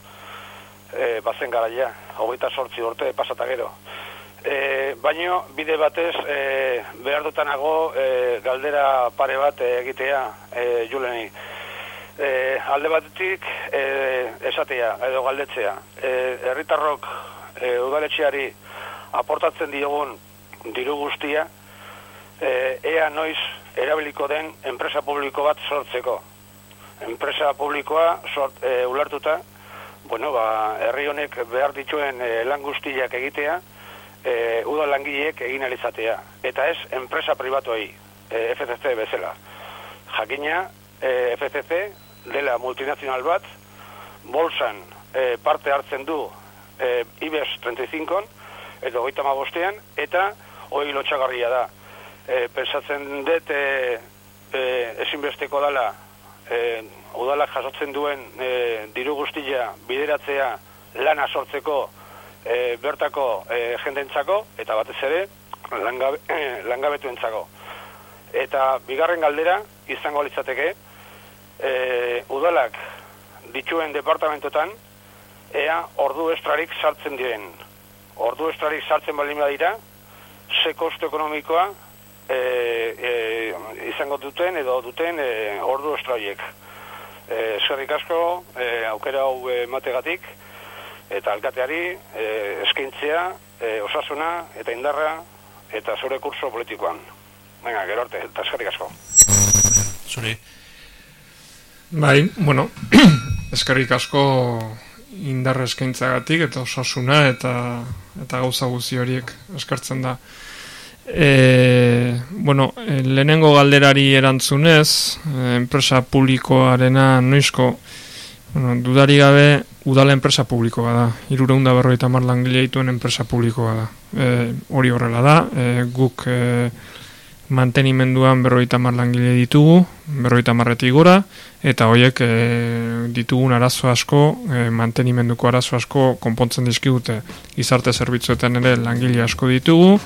E, bazen garaia, hogeita sortzi urte pasata gero. E, baino, bide batez, e, behar dutanago e, galdera pare bat egitea e, juleni e, alde batetik e, esatea edo galdetzea. E, herritarrok e, udaletxeari aportatzen diogun diru guztia e, ea noiz erabiliko den enpresa publiko bat sortzeko. Enpresa publikoa sort, e, ulertuta bueno, ba, herri honek behar dituen e, lan guztiak egitea e, udal langileek egin alizatea eta ez enpresa pribatuei e, FCC bezala jakina e, FCC dela multinazional bat, bolsan e, parte hartzen du e, IBEX 35-on, edo goita magostean, eta hori lotxagarria da. E, pensatzen dut e, e, ezinbesteko dala e, udalak jasotzen duen e, diru guztia bideratzea lana sortzeko e, bertako e, jendentzako, eta batez ere langabe, langabetuentzako. Eta bigarren galdera izango litzateke, e, udalak dituen departamentotan ea ordu estrarik sartzen diren. Ordu estrarik sartzen baldin dira, ze kostu ekonomikoa e, e, izango duten edo duten e, ordu estraiek. E, Zerrik asko, e, aukera hau emategatik, eta alkateari e, eskintzea, e, osasuna eta indarra eta zure kurso politikoan. Venga, gero arte, eta eskerrik asko. Zuri. Bai, bueno, eskerrik asko indarra eskaintzagatik eta osasuna eta eta gauza guzi horiek eskartzen da. E, bueno, e, lehenengo galderari erantzunez, e, enpresa publikoarena noizko, bueno, dudari gabe, udala enpresa publikoa da. Irureunda berroita mar langile dituen enpresa publikoa da. E, hori horrela da, e, guk e, mantenimenduan berroita langile ditugu, berroita marretik gora, eta horiek e, ditugun arazo asko, e, mantenimenduko arazo asko konpontzen dizkigute gizarte zerbitzuetan ere langile asko ditugu,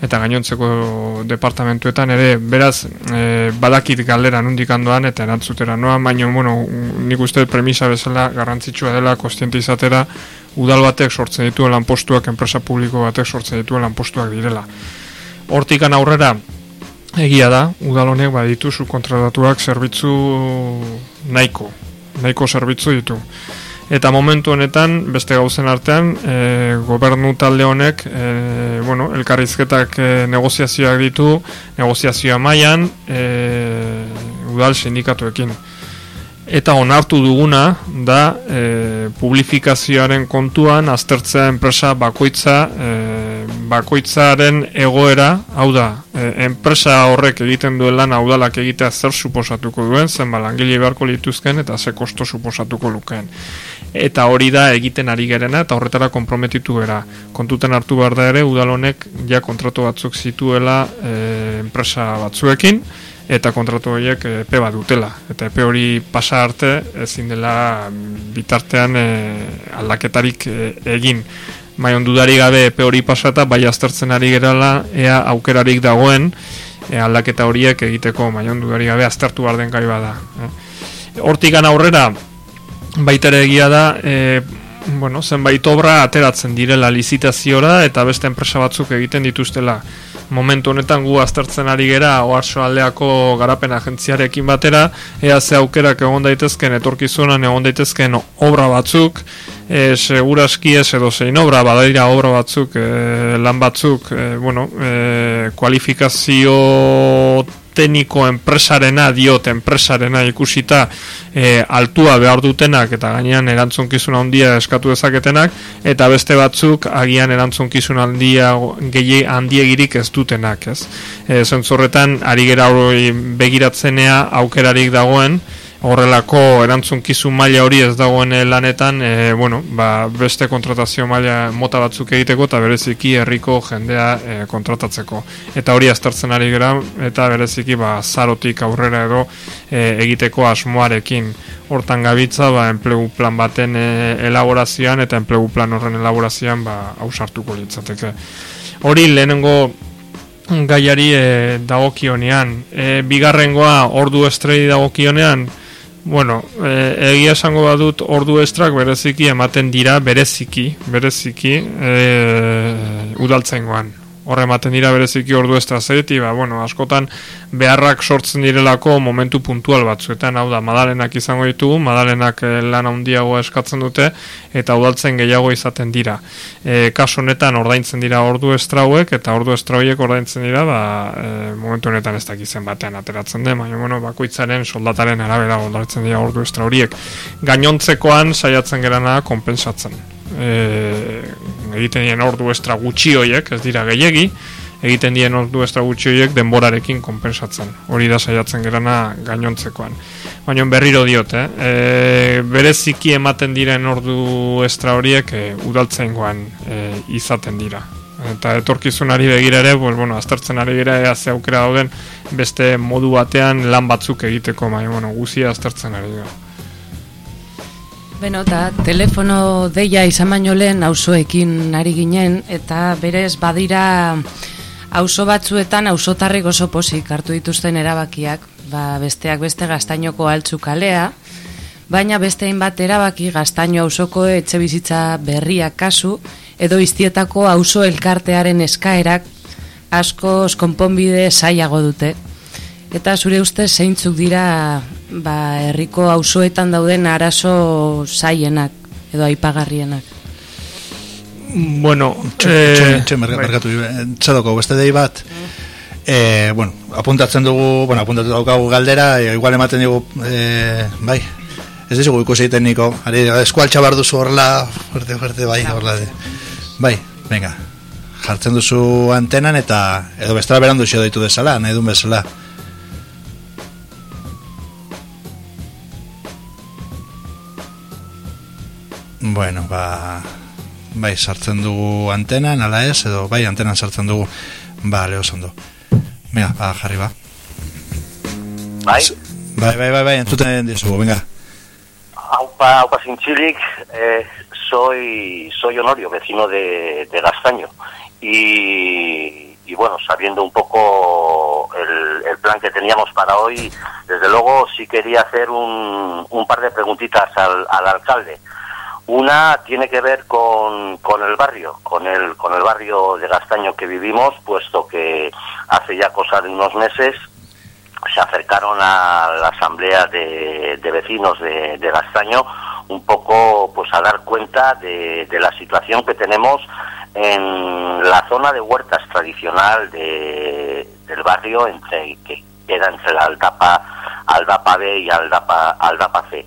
eta gainontzeko departamentuetan ere, beraz, e, badakit galdera nundik handoan, eta erantzutera noa, baina, bueno, nik uste premisa bezala garrantzitsua dela, kostiente izatera, udal batek sortzen dituen lanpostuak, enpresa publiko batek sortzen dituen lanpostuak direla. Hortikan aurrera, Egia da, udalonek baditu subkontratatuak zerbitzu nahiko, nahiko zerbitzu ditu. Eta momentu honetan, beste gauzen artean, e, gobernu talde honek, e, bueno, elkarrizketak e, negoziazioak ditu, negoziazioa mailan e, udal sindikatuekin. Eta onartu duguna da e, publifikazioaren kontuan aztertzea enpresa bakoitza e, bakoitzaren egoera, hau da, e, enpresa horrek egiten duen lan audalak egitea zer suposatuko duen, zen langile beharko lituzken eta ze kosto suposatuko lukeen. Eta hori da egiten ari gerena eta horretara komprometitu gara. Kontuten hartu behar da ere, udalonek ja kontratu batzuk zituela e, enpresa batzuekin, eta kontratu horiek epe bat dutela. Eta epe hori pasa arte ezin dela bitartean e, aldaketarik e, egin. Bai ondudari gabe epe hori pasata, bai aztertzen ari gerala, ea aukerarik dagoen, e, aldaketa horiek egiteko bai ondudari gabe aztertu behar den gai bada. Eh. Hortikan aurrera, baitere egia da, e, bueno, zenbait obra ateratzen direla lizitaziora eta beste enpresa batzuk egiten dituztela momentu honetan gu aztertzen ari gera oarso aldeako garapen agentziarekin batera, ea ze aukerak egon daitezken etorkizunan egon daitezken obra batzuk, e, seguraski ez edo zein obra, badaira obra batzuk, e, lan batzuk, e, bueno, e, kualifikazio tekniko enpresarena diot enpresarena ikusita e, altua behar dutenak eta gainean erantzunkizun handia eskatu dezaketenak eta beste batzuk agian erantzunkizun handia gehi handiegirik ez dutenak ez? E, zentzorretan ari gera begiratzenea aukerarik dagoen horrelako erantzunkizun maila hori ez dagoen lanetan, e, bueno, ba, beste kontratazio maila mota batzuk egiteko eta bereziki herriko jendea e, kontratatzeko. Eta hori aztertzen ari gara eta bereziki ba, zarotik aurrera edo e, egiteko asmoarekin hortan gabitza ba, enplegu plan baten e, elaborazioan eta enplegu plan horren elaborazioan ba, hausartuko litzateke. Hori lehenengo gaiari e, dagokionean. E, bigarrengoa ordu estrei dagokionean, Bueno, e, egia esango badut ordu estrak bereziki ematen dira bereziki, bereziki e, udaltzaingoan horre ematen dira bereziki ordu estra zeti, ba, bueno, askotan beharrak sortzen direlako momentu puntual batzuetan, hau da, madalenak izango ditugu, madalenak eh, lan handiago eskatzen dute, eta udaltzen gehiago izaten dira. E, kaso honetan ordaintzen dira ordu estrauek, eta ordu estrauiek ordaintzen dira, ba, e, momentu honetan ez dakizen batean ateratzen den, baina, bueno, bakoitzaren soldataren arabera ordaintzen dira ordu estrauiek. Gainontzekoan saiatzen gerana konpensatzen e, egiten dien ordu estra gutxi hoiek, ez dira gehiegi, egiten dien ordu estra gutxi hoiek denborarekin konpensatzen. Hori da saiatzen gerana gainontzekoan. Baina berriro diot, eh? E, bereziki ematen diren ordu estra horiek e, udaltzengoan e, izaten dira. Eta etorkizunari begira ere, pues, bueno, aztertzen ari gira ea ze aukera dauden beste modu batean lan batzuk egiteko, baina bueno, guzia aztertzen ari gira. Beno, eta telefono deia izan baino lehen auzoekin ari ginen, eta berez badira auzo batzuetan auzotarrik oso posik hartu dituzten erabakiak, ba, besteak beste gaztainoko altzu kalea, baina beste bat erabaki gaztaino auzoko etxe bizitza berriak kasu, edo iztietako auzo elkartearen eskaerak asko konponbide zailago dute. Eta zure uste zeintzuk dira ba, herriko auzoetan dauden arazo zaienak edo aipagarrienak? Bueno, eh, txadoko, beste dei bat, eh, bueno, apuntatzen dugu, bueno, apuntatu daukagu galdera, e, igual ematen dugu, eh, bai, ez dizugu ikusi tekniko, ari, eskual txabar duzu horla, fuerte, fuerte, bai, horla, de, bai, venga, jartzen duzu antenan eta, edo bestara berandu xio deitu desala, nahi duen bezala, Bueno, ba, bai, sartzen dugu antenan, ala ez, edo bai, antenan sartzen dugu, ba, leo zondo. Venga, ba, jarri ba. Bai? Bai, bai, bai, bai, entzuten dizugu, venga. Aupa, aupa zintzilik, eh, soy, soy Honorio, vecino de, de Gastaño. Y, y bueno, sabiendo un poco el, el, plan que teníamos para hoy, desde luego sí quería hacer un, un par de preguntitas al, al alcalde. Una tiene que ver con, con, el barrio, con el, con el barrio de Gastaño que vivimos, puesto que hace ya cosa de unos meses se acercaron a la asamblea de, vecinos de, de, Gastaño un poco pues a dar cuenta de, de, la situación que tenemos en la zona de huertas tradicional de, del barrio entre que queda entre la Aldapa, Aldapa B y Aldapa, Aldapa C.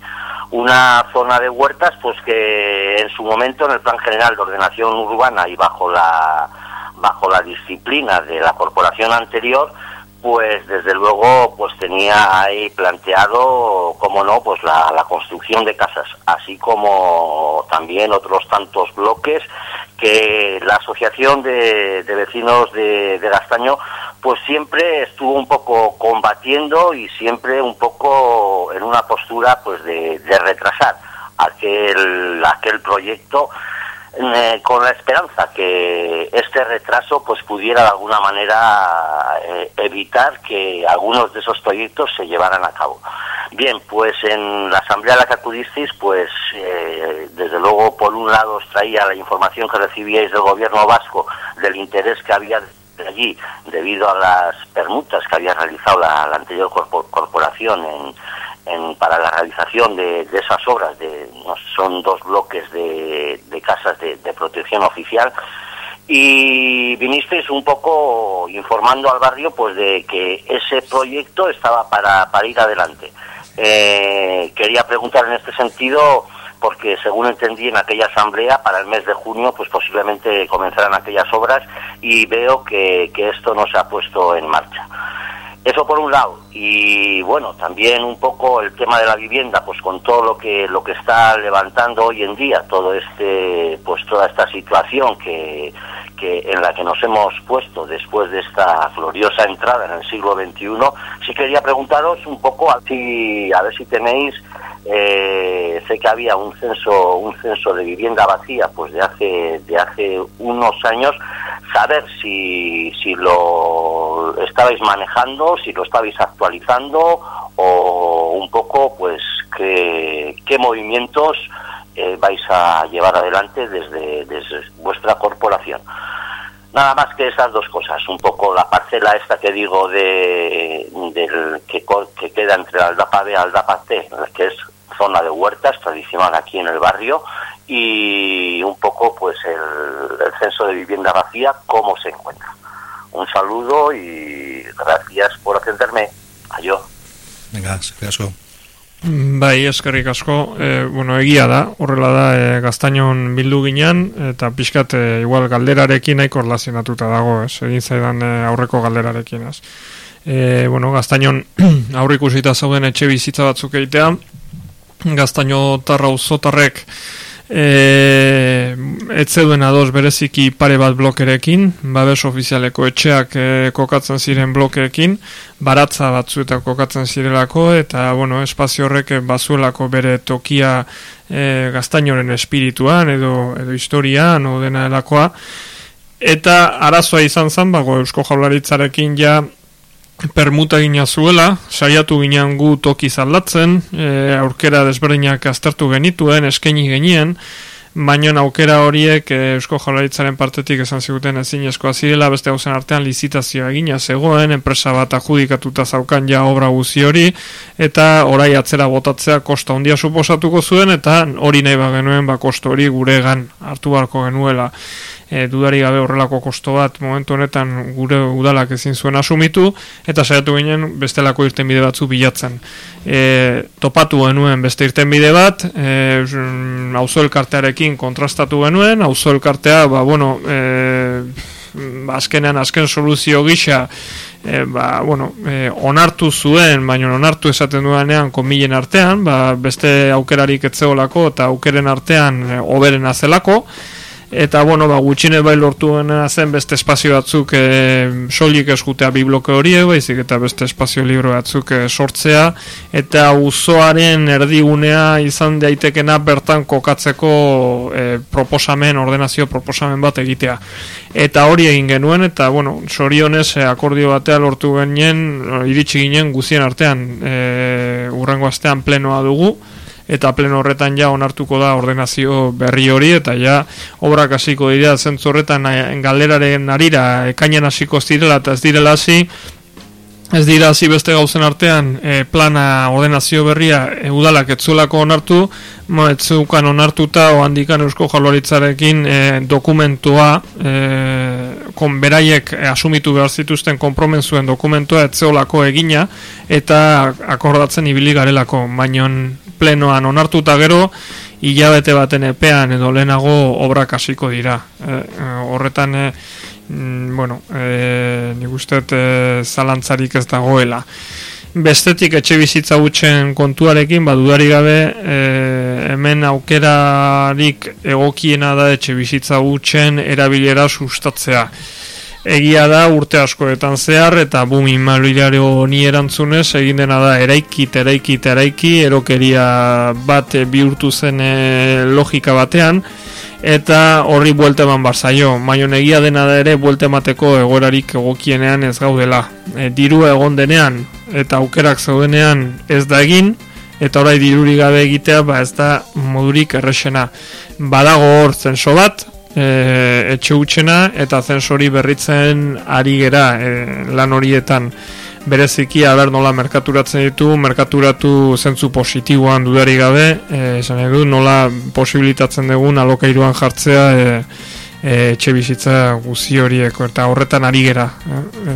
Una zona de huertas pues que en su momento en el plan general de ordenación urbana y bajo la bajo la disciplina de la corporación anterior pues desde luego pues tenía ahí planteado como no pues la, la construcción de casas así como también otros tantos bloques que la asociación de, vecinos de, de Gastaño pues siempre estuvo un poco combatiendo y siempre un poco en una postura pues de, de retrasar aquel aquel proyecto eh, con la esperanza que este retraso pues pudiera de alguna manera eh, evitar que algunos de esos proyectos se llevaran a cabo. Bien, pues en la asamblea a la que pues eh, desde luego por un lado os traía la información que recibíais del gobierno vasco del interés que había allí debido a las permutas que había realizado la, la anterior corpo- corporación en, en- para la realización de, esas obras. De, son dos bloques de, casas de, de protección oficial y vinisteis un poco informando al barrio pues de que ese proyecto estaba para, para ir adelante. Eh, quería preguntar en este sentido porque según entendí en aquella asamblea para el mes de junio pues posiblemente comenzarán aquellas obras y veo que esto no se ha puesto en marcha. Eso por un lado. Y bueno también un poco el tema de la vivienda pues con todo lo que lo que está levantando hoy en día todo este pues toda esta situación que, que en la que nos hemos puesto después de esta gloriosa entrada en el siglo XXI sí quería preguntaros un poco a, a ver si tenéis eh, sé que había un censo un censo de vivienda vacía pues de hace de hace unos años saber si si lo estabais manejando si lo estabais actualizando o un poco pues qué, qué movimientos eh, vais a llevar adelante desde, desde vuestra corporación Nada más que esas dos cosas, un poco la parcela esta que digo de del que, que queda entre Aldapa B y Aldapa C, que es zona de huertas tradicional aquí en el barrio y un poco pues el, el censo de vivienda vacía cómo se encuentra. Un saludo y gracias por atenderme. Adiós. Venga, eskerrik asko. Bai, eskerrik asko, e, bueno, egia da, horrela da, e, gaztainon bildu ginean, eta pixkat, e, igual galderarekin nahiko erlazionatuta dago, ez, egin zaidan e, aurreko galderarekin, ez. E, bueno, gaztainon aurrikusita zauden etxe bizitza batzuk egitea, gaztaino tarra uzotarrek, e, etzeuden ados bereziki pare bat blokerekin, babes ofizialeko etxeak e, kokatzen ziren blokeekin, baratza batzuetan kokatzen zirelako, eta, bueno, espazio horrek bazuelako bere tokia e, gaztainoren espirituan, edo, edo historian, o dena delakoa, eta arazoa izan zen, bago Eusko Jaurlaritzarekin ja permuta gina zuela, saiatu ginen gu toki zaldatzen, e, aurkera desberdinak aztertu genituen, eskaini genien, baina aukera horiek e, Eusko Jaurlaritzaren partetik esan ziguten ezinezkoa zirela, beste gauzen artean lizitazioa egina zegoen, enpresa bat adjudikatuta zaukan ja obra guzi hori, eta orai atzera botatzea kosta handia suposatuko zuen, eta hori nahi ba genuen, ba kosto hori guregan hartu beharko genuela e, dudari gabe horrelako kosto bat momentu honetan gure udalak ezin zuen asumitu eta saiatu ginen bestelako irtenbide batzu bilatzen. E, topatu genuen beste irtenbide bat, e, auzo elkartearekin kontrastatu genuen, auzo elkartea, ba, bueno, e, azkenean azken soluzio gisa e, ba, bueno, e, onartu zuen, baina onartu esaten dudanean konbilen artean, ba, beste aukerarik etzeolako eta aukeren artean e, oberen azelako, eta bueno, ba, gutxinez bai lortu zen beste espazio batzuk e, soilik eskutea bi bloke horiek, baizik eta beste espazio libro batzuk e, sortzea, eta uzoaren erdigunea izan daitekena bertan kokatzeko e, proposamen, ordenazio proposamen bat egitea. Eta hori egin genuen, eta bueno, sorionez e, akordio batea lortu genien, iritsi ginen guzien artean, e, urrengo astean plenoa dugu, eta pleno horretan ja onartuko da ordenazio berri hori eta ja obrak hasiko dira zentzu horretan eh, galeraren arira ekainan hasiko ez direla eta ez direla hasi ez dira hasi beste gauzen artean e, plana ordenazio berria e, udalak etzuelako onartu ma etzukan onartuta o handikan eusko jaurlaritzarekin e, dokumentua e, kon beraiek e, asumitu behar zituzten konpromenzuen dokumentua etzeolako egina eta akordatzen ibili garelako. Baina plenoan onartuta gero hilabete baten epean edo lehenago obrak hasiko dira. E, horretan e, bueno e, nik uste e, zalantzarik ez dagoela. Bestetik etxe bizitza gutxen kontuarekin badudari gabe e, hemen aukerarik egokiena da etxe bizitza gutxen erabilera sustatzea Egia da urte askoetan zehar eta bumi immobiliario honi erantzunez egin dena da eraikit, eraikit, eraiki erokeria bat bihurtu zen e, logika batean eta horri buelte eman barzaio. Maion egia dena da ere buelte emateko egoerarik egokienean ez gaudela. E, diru egon denean eta aukerak zaudenean ez da egin, eta orai diruri gabe egitea ba ez da modurik erresena. Badago hor zenso bat, e, etxe utxena eta zensori berritzen ari gera e, lan horietan bereziki aber nola merkaturatzen ditu, merkaturatu zentzu positiboan dudari gabe, eh, esan edu, nola posibilitatzen dugun alokairuan jartzea e, e, etxe bizitza guzi horiek, eta horretan ari gera. E,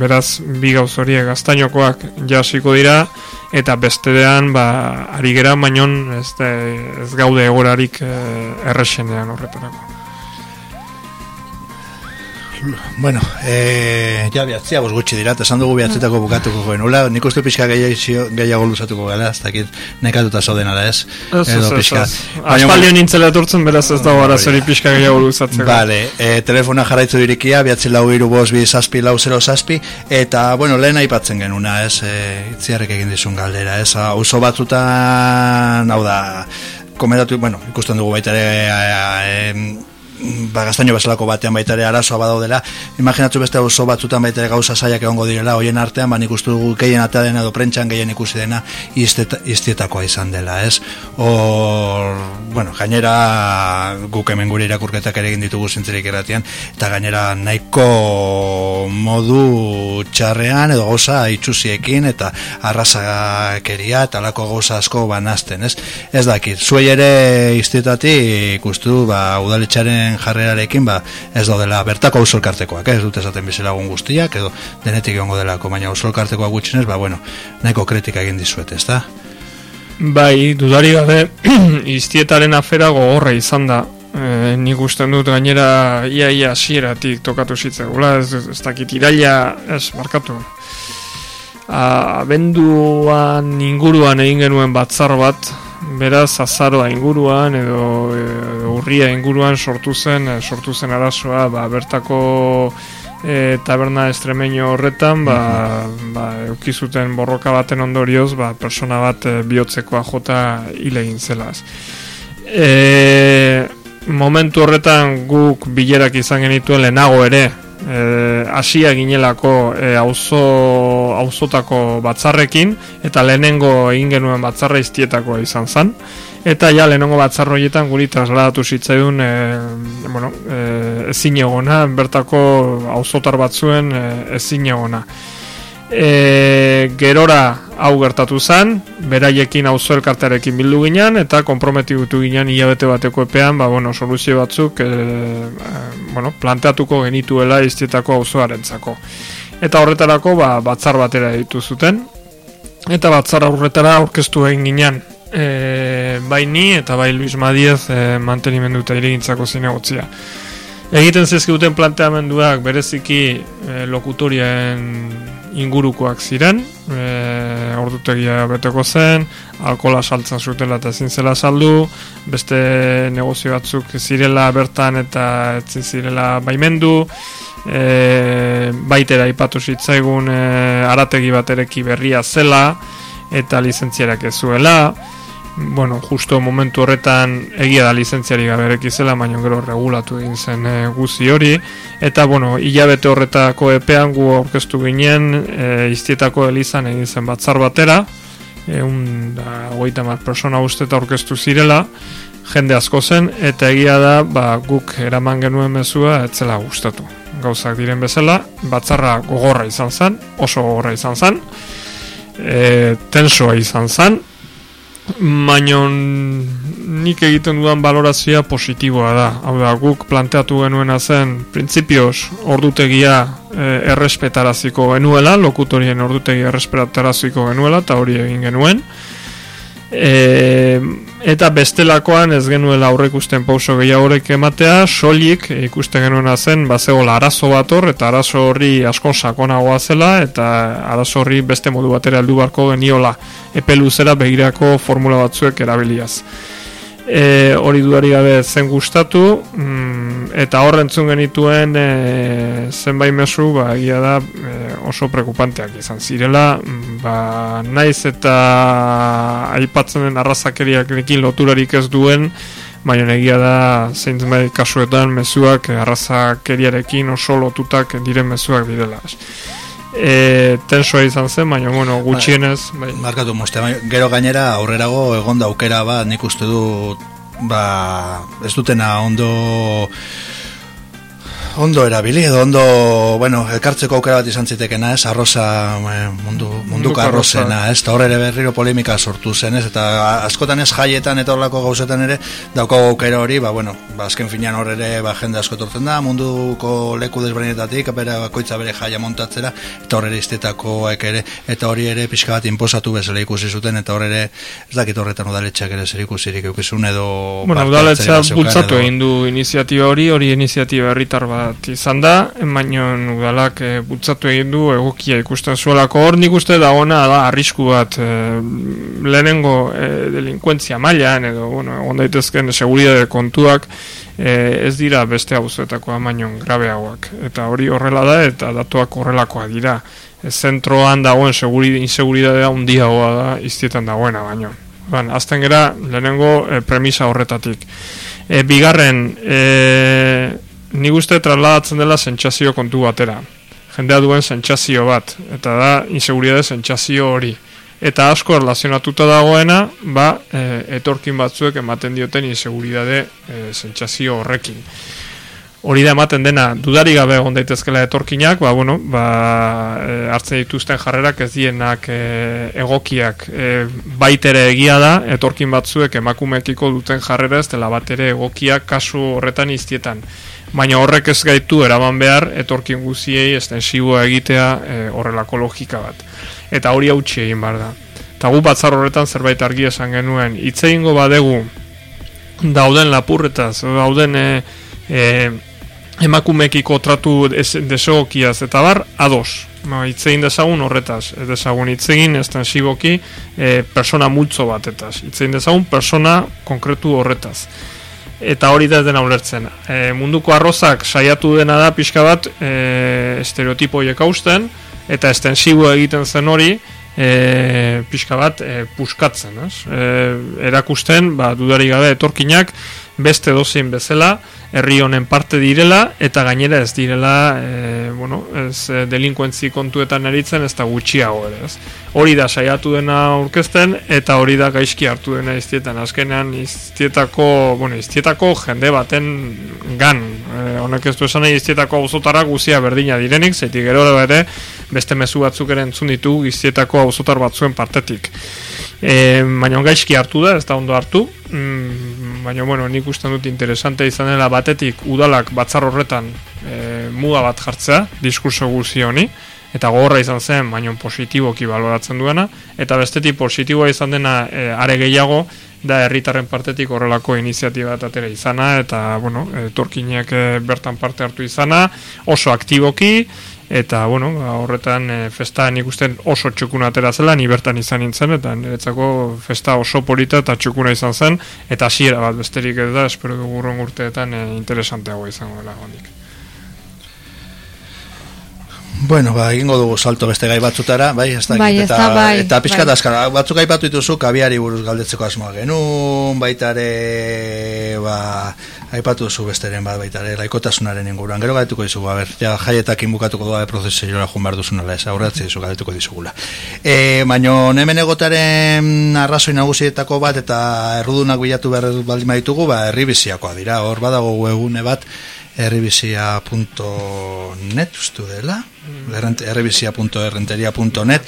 beraz, bi gauz horiek gaztainokoak jasiko dira, eta bestedean ba, ari gera, mainon ez, ez gaude egorarik e, erresenean horretarako. Bueno, eh, ja biatzia bos gutxi dira, esan dugu biatzetako bukatuko goen. Ula, nik uste pixka gehiago luzatuko gala, ez dakit nekatuta zaudena da ez. Ez, ez, ez. Aspaldio nintzela etortzen, beraz ez dago arazori pixka gehiago luzatzeko. Vale, eh, telefona jarraitzu dirikia, biatzen lau iru bos bi zazpi, lau zero zazpi, eta, bueno, lehen aipatzen genuna, ez, eh, itziarrek egin dizun galdera, ez, oso batzutan, hau da, komentatu, bueno, ikusten dugu baita ere, eh, eh, ba, gaztaino bezalako batean baita ere arazoa badaudela imaginatzu beste oso batzutan baita ere gauza zaiak egongo direla hoien artean, ba, nik uste dugu gehien atea dena edo prentxan gehien ikusi dena iztietakoa izan dela, ez? Hor, bueno, gainera guk hemen gure irakurketak ere egin ditugu zintzerik eratian, eta gainera nahiko modu txarrean edo gauza itxusiekin eta arrazakeria eta lako gauza asko banazten, ez? Ez dakit, zuei ere iztietatik ikustu, ba, udaletxaren den jarrerarekin ba, ez dela bertako ausolkartekoak, ez dute esaten bizelagun guztiak edo denetik egongo delako, baina ausolkartekoak gutxinez, ba bueno, nahiko kritika egin dizuet, ez da? Bai, dudari gabe iztietaren afera gogorra izan da. E, nik usten dut gainera ia ia tokatu zitzegula, ez, ez dakit iraila, ez, markatu. Abenduan inguruan egin genuen batzar bat, beraz azaroa inguruan edo, urria inguruan sortu zen e, sortu zen arazoa ba, bertako e, taberna estremeño horretan ba, mm ba, eukizuten borroka baten ondorioz ba, persona bat e, bihotzekoa jota hile egin zelaz e, momentu horretan guk bilerak izan genituen lehenago ere eh, asia ginelako eh, auzo, auzotako batzarrekin eta lehenengo egin genuen batzarra iztietako izan zen eta ja lehenengo batzarroietan guri trasladatu zitzaidun e, bueno, e, ezin egona bertako auzotar batzuen e, ezin egona e, gerora hau gertatu zen, beraiekin auzo elkartearekin bildu ginen, eta komprometibutu ginen hilabete bateko epean, ba, bueno, soluzio batzuk e, bueno, planteatuko genituela iztietako auzoaren zako. Eta horretarako ba, batzar batera ditu zuten, eta batzar horretara aurkeztu egin ginen, e, bai ni eta bai Luis Madiez e, mantenimendu eta irigintzako zinegotzia. Egiten zezkiduten planteamenduak bereziki e, lokutorien ingurukoak ziren, e, ordutegia beteko zen, alkola saltzen zutela eta ezin zela saldu, beste negozio batzuk zirela bertan eta etzin zirela baimendu, e, baitera ipatu zitzaigun e, arategi batereki berria zela eta lizentzierak ez zuela, bueno, justo momentu horretan egia da lizentziari gaberek izela, baina gero regulatu egin zen e, guzi hori, eta, bueno, hilabete horretako epean gu aurkeztu ginen, e, iztietako elizan egin zen batzar batera, egun da, goita mar persona uste eta aurkeztu zirela, jende asko zen, eta egia da, ba, guk eraman genuen mezua, etzela gustatu. Gauzak diren bezala, batzarra gogorra izan zen, oso gogorra izan zen, e, tensoa izan zen, Baina nik egiten dudan balorazioa positiboa da. Hau da, guk planteatu genuena zen, printzipioz, ordutegia e, errespetaraziko genuela, lokutorien ordutegia errespetaraziko genuela, eta hori egin genuen. E, eta bestelakoan ez genuela aurre ikusten pauso gehiagorek ematea, solik ikusten genuena zen, bazegola arazo bat hor, eta arazo horri askon sakonagoa zela, eta arazo horri beste modu batera aldu barko geniola. Epeluzera begirako formula batzuek erabiliaz. E, hori dudari gabe zen gustatu mm, eta horrentzun genituen e, zenbait mesu ba, egia da e, oso prekupanteak izan zirela mm, ba, naiz eta aipatzen den arrazakeriak loturarik ez duen baina egia da zein bai kasuetan mezuak eh, arrazakeriarekin oso lotutak diren mezuak direla. E, tensoa izan zen, baina bueno, gutxienez, bai. Markatu moste, gero gainera aurrerago egon aukera bat, nik uste du ba, ez dutena ondo ondo erabili edo ondo, bueno, elkartzeko aukera bat izan zitekena, ez, arroza eh, mundu, munduko arrozena, ez, eta horre berriro polemika sortu zen, ez, eta askotan ez jaietan eta horlako gauzetan ere, daukago aukera hori, ba, bueno, ba, azken finean horre ere, ba, jende asko etortzen da, munduko leku desberdinetatik, bere bakoitza bere jaia montatzera, eta horre ere iztetakoek ere, eta hori ere pixka bat inposatu bezala ikusi zuten, eta horre ere, ez dakit horretan udaletxeak ere zer ikusirik eukizun edo... Bueno, parte udaletxea hartzera zeukan bultzatu egin du iniziatiba hori, hori iniziatiba herritar bat izan da, baino udalak e, bultzatu egin du egokia ikusten zuelako hor, nik uste da ona da arrisku bat e, lehenengo e, delinkuentzia mailan edo, bueno, egon daitezken seguridade kontuak e, ez dira beste auzoetakoa baino grabeagoak. Eta hori horrela da eta datuak horrelakoa dira. E, zentroan dagoen seguri, inseguridadea handiagoa da iztietan dagoena baino. Ban, azten gera, lehenengo e, premisa horretatik. E, bigarren, e, nik uste trasladatzen dela sentsazio kontu batera. Jendea duen sentsazio bat, eta da inseguridade sentsazio hori. Eta asko erlazionatuta dagoena, ba, e, etorkin batzuek ematen dioten inseguridade e, sentsazio horrekin. Hori da ematen dena, dudari gabe egon daitezkela etorkinak, ba, bueno, ba, e, hartzen dituzten jarrerak ez dienak e, egokiak e, baitere egia da, etorkin batzuek emakumekiko duten jarrera ez dela bat ere egokiak kasu horretan iztietan. Baina horrek ez gaitu eraman behar etorkin guziei estensiboa egitea e, horrelako logika bat. Eta hori hautsi egin behar da. Eta gu batzar horretan zerbait argi esan genuen, hitz egingo badegu dauden lapurretaz, dauden e, e, emakumekiko tratu desegokiaz eta bar, ados. Hitz egin dezagun horretaz, ez dezagun hitz egin estensiboki e, persona multzo batetaz. Hitz egin dezagun persona konkretu horretaz. Eta hori da dena ulertzen. E, munduko arrozak saiatu dena da pixka bat e, estereotipo horiek hausten, eta estensibo egiten zen hori, e, pixka bat e, puskatzen, ez? E, erakusten, ba, dudari gabe etorkinak, beste dozein bezala, herri honen parte direla, eta gainera ez direla, e, bueno, ez e, delinkuentzi kontuetan eritzen, ez da gutxiago ere, ez? Hori da saiatu dena aurkezten, eta hori da gaizki hartu dena iztietan. Azkenean, iztietako, bueno, iztietako jende baten gan, e, honek ez du esan iztietako auzotara guzia berdina direnik, zeitik gero ere beste mezu batzuk ere entzun ditu iztietako auzotar batzuen partetik. E, baina gaizki hartu da, ez da ondo hartu, mm, baina bueno, nik usten dut interesante izan dela batetik udalak batzar horretan e, muga bat jartzea, diskurso guzi honi, eta gogorra izan zen, baina positiboki baloratzen duena, eta bestetik positiboa izan dena e, are gehiago, da herritarren partetik horrelako iniziatiba bat atera izana, eta, bueno, e, torkinek e, bertan parte hartu izana, oso aktiboki, eta, bueno, ba, horretan e, festa nik uste oso txukuna atera zela, ni bertan izan nintzen, eta niretzako festa oso polita eta txukuna izan zen, eta hasiera bat besterik ez da, espero dugu urren urteetan e, interesanteago izango dela hondik. Bueno, ba, egingo dugu salto beste gai batzutara, bai, ez dakit, Bai, ez eta, da, bai, eta pixka bai. azkar, batzuk aipatu dituzu, kabiari buruz galdetzeko asmoa genuen, baitare, ba, aipatu duzu besteren bat, baitare, laikotasunaren inguruan, gero galdetuko dizugu, a ber, ja, jaietakin bukatuko da prozesio jun behar duzunala, ez, aurratzi dizu galdetuko dizugula. E, baina, hemen egotaren arrazoi nagusietako bat, eta errudunak bilatu behar baldin baditugu, ba, herribiziakoa dira, hor badago webune bat, herribizia.net ustu dela? Errent- herribizia.errenteria.net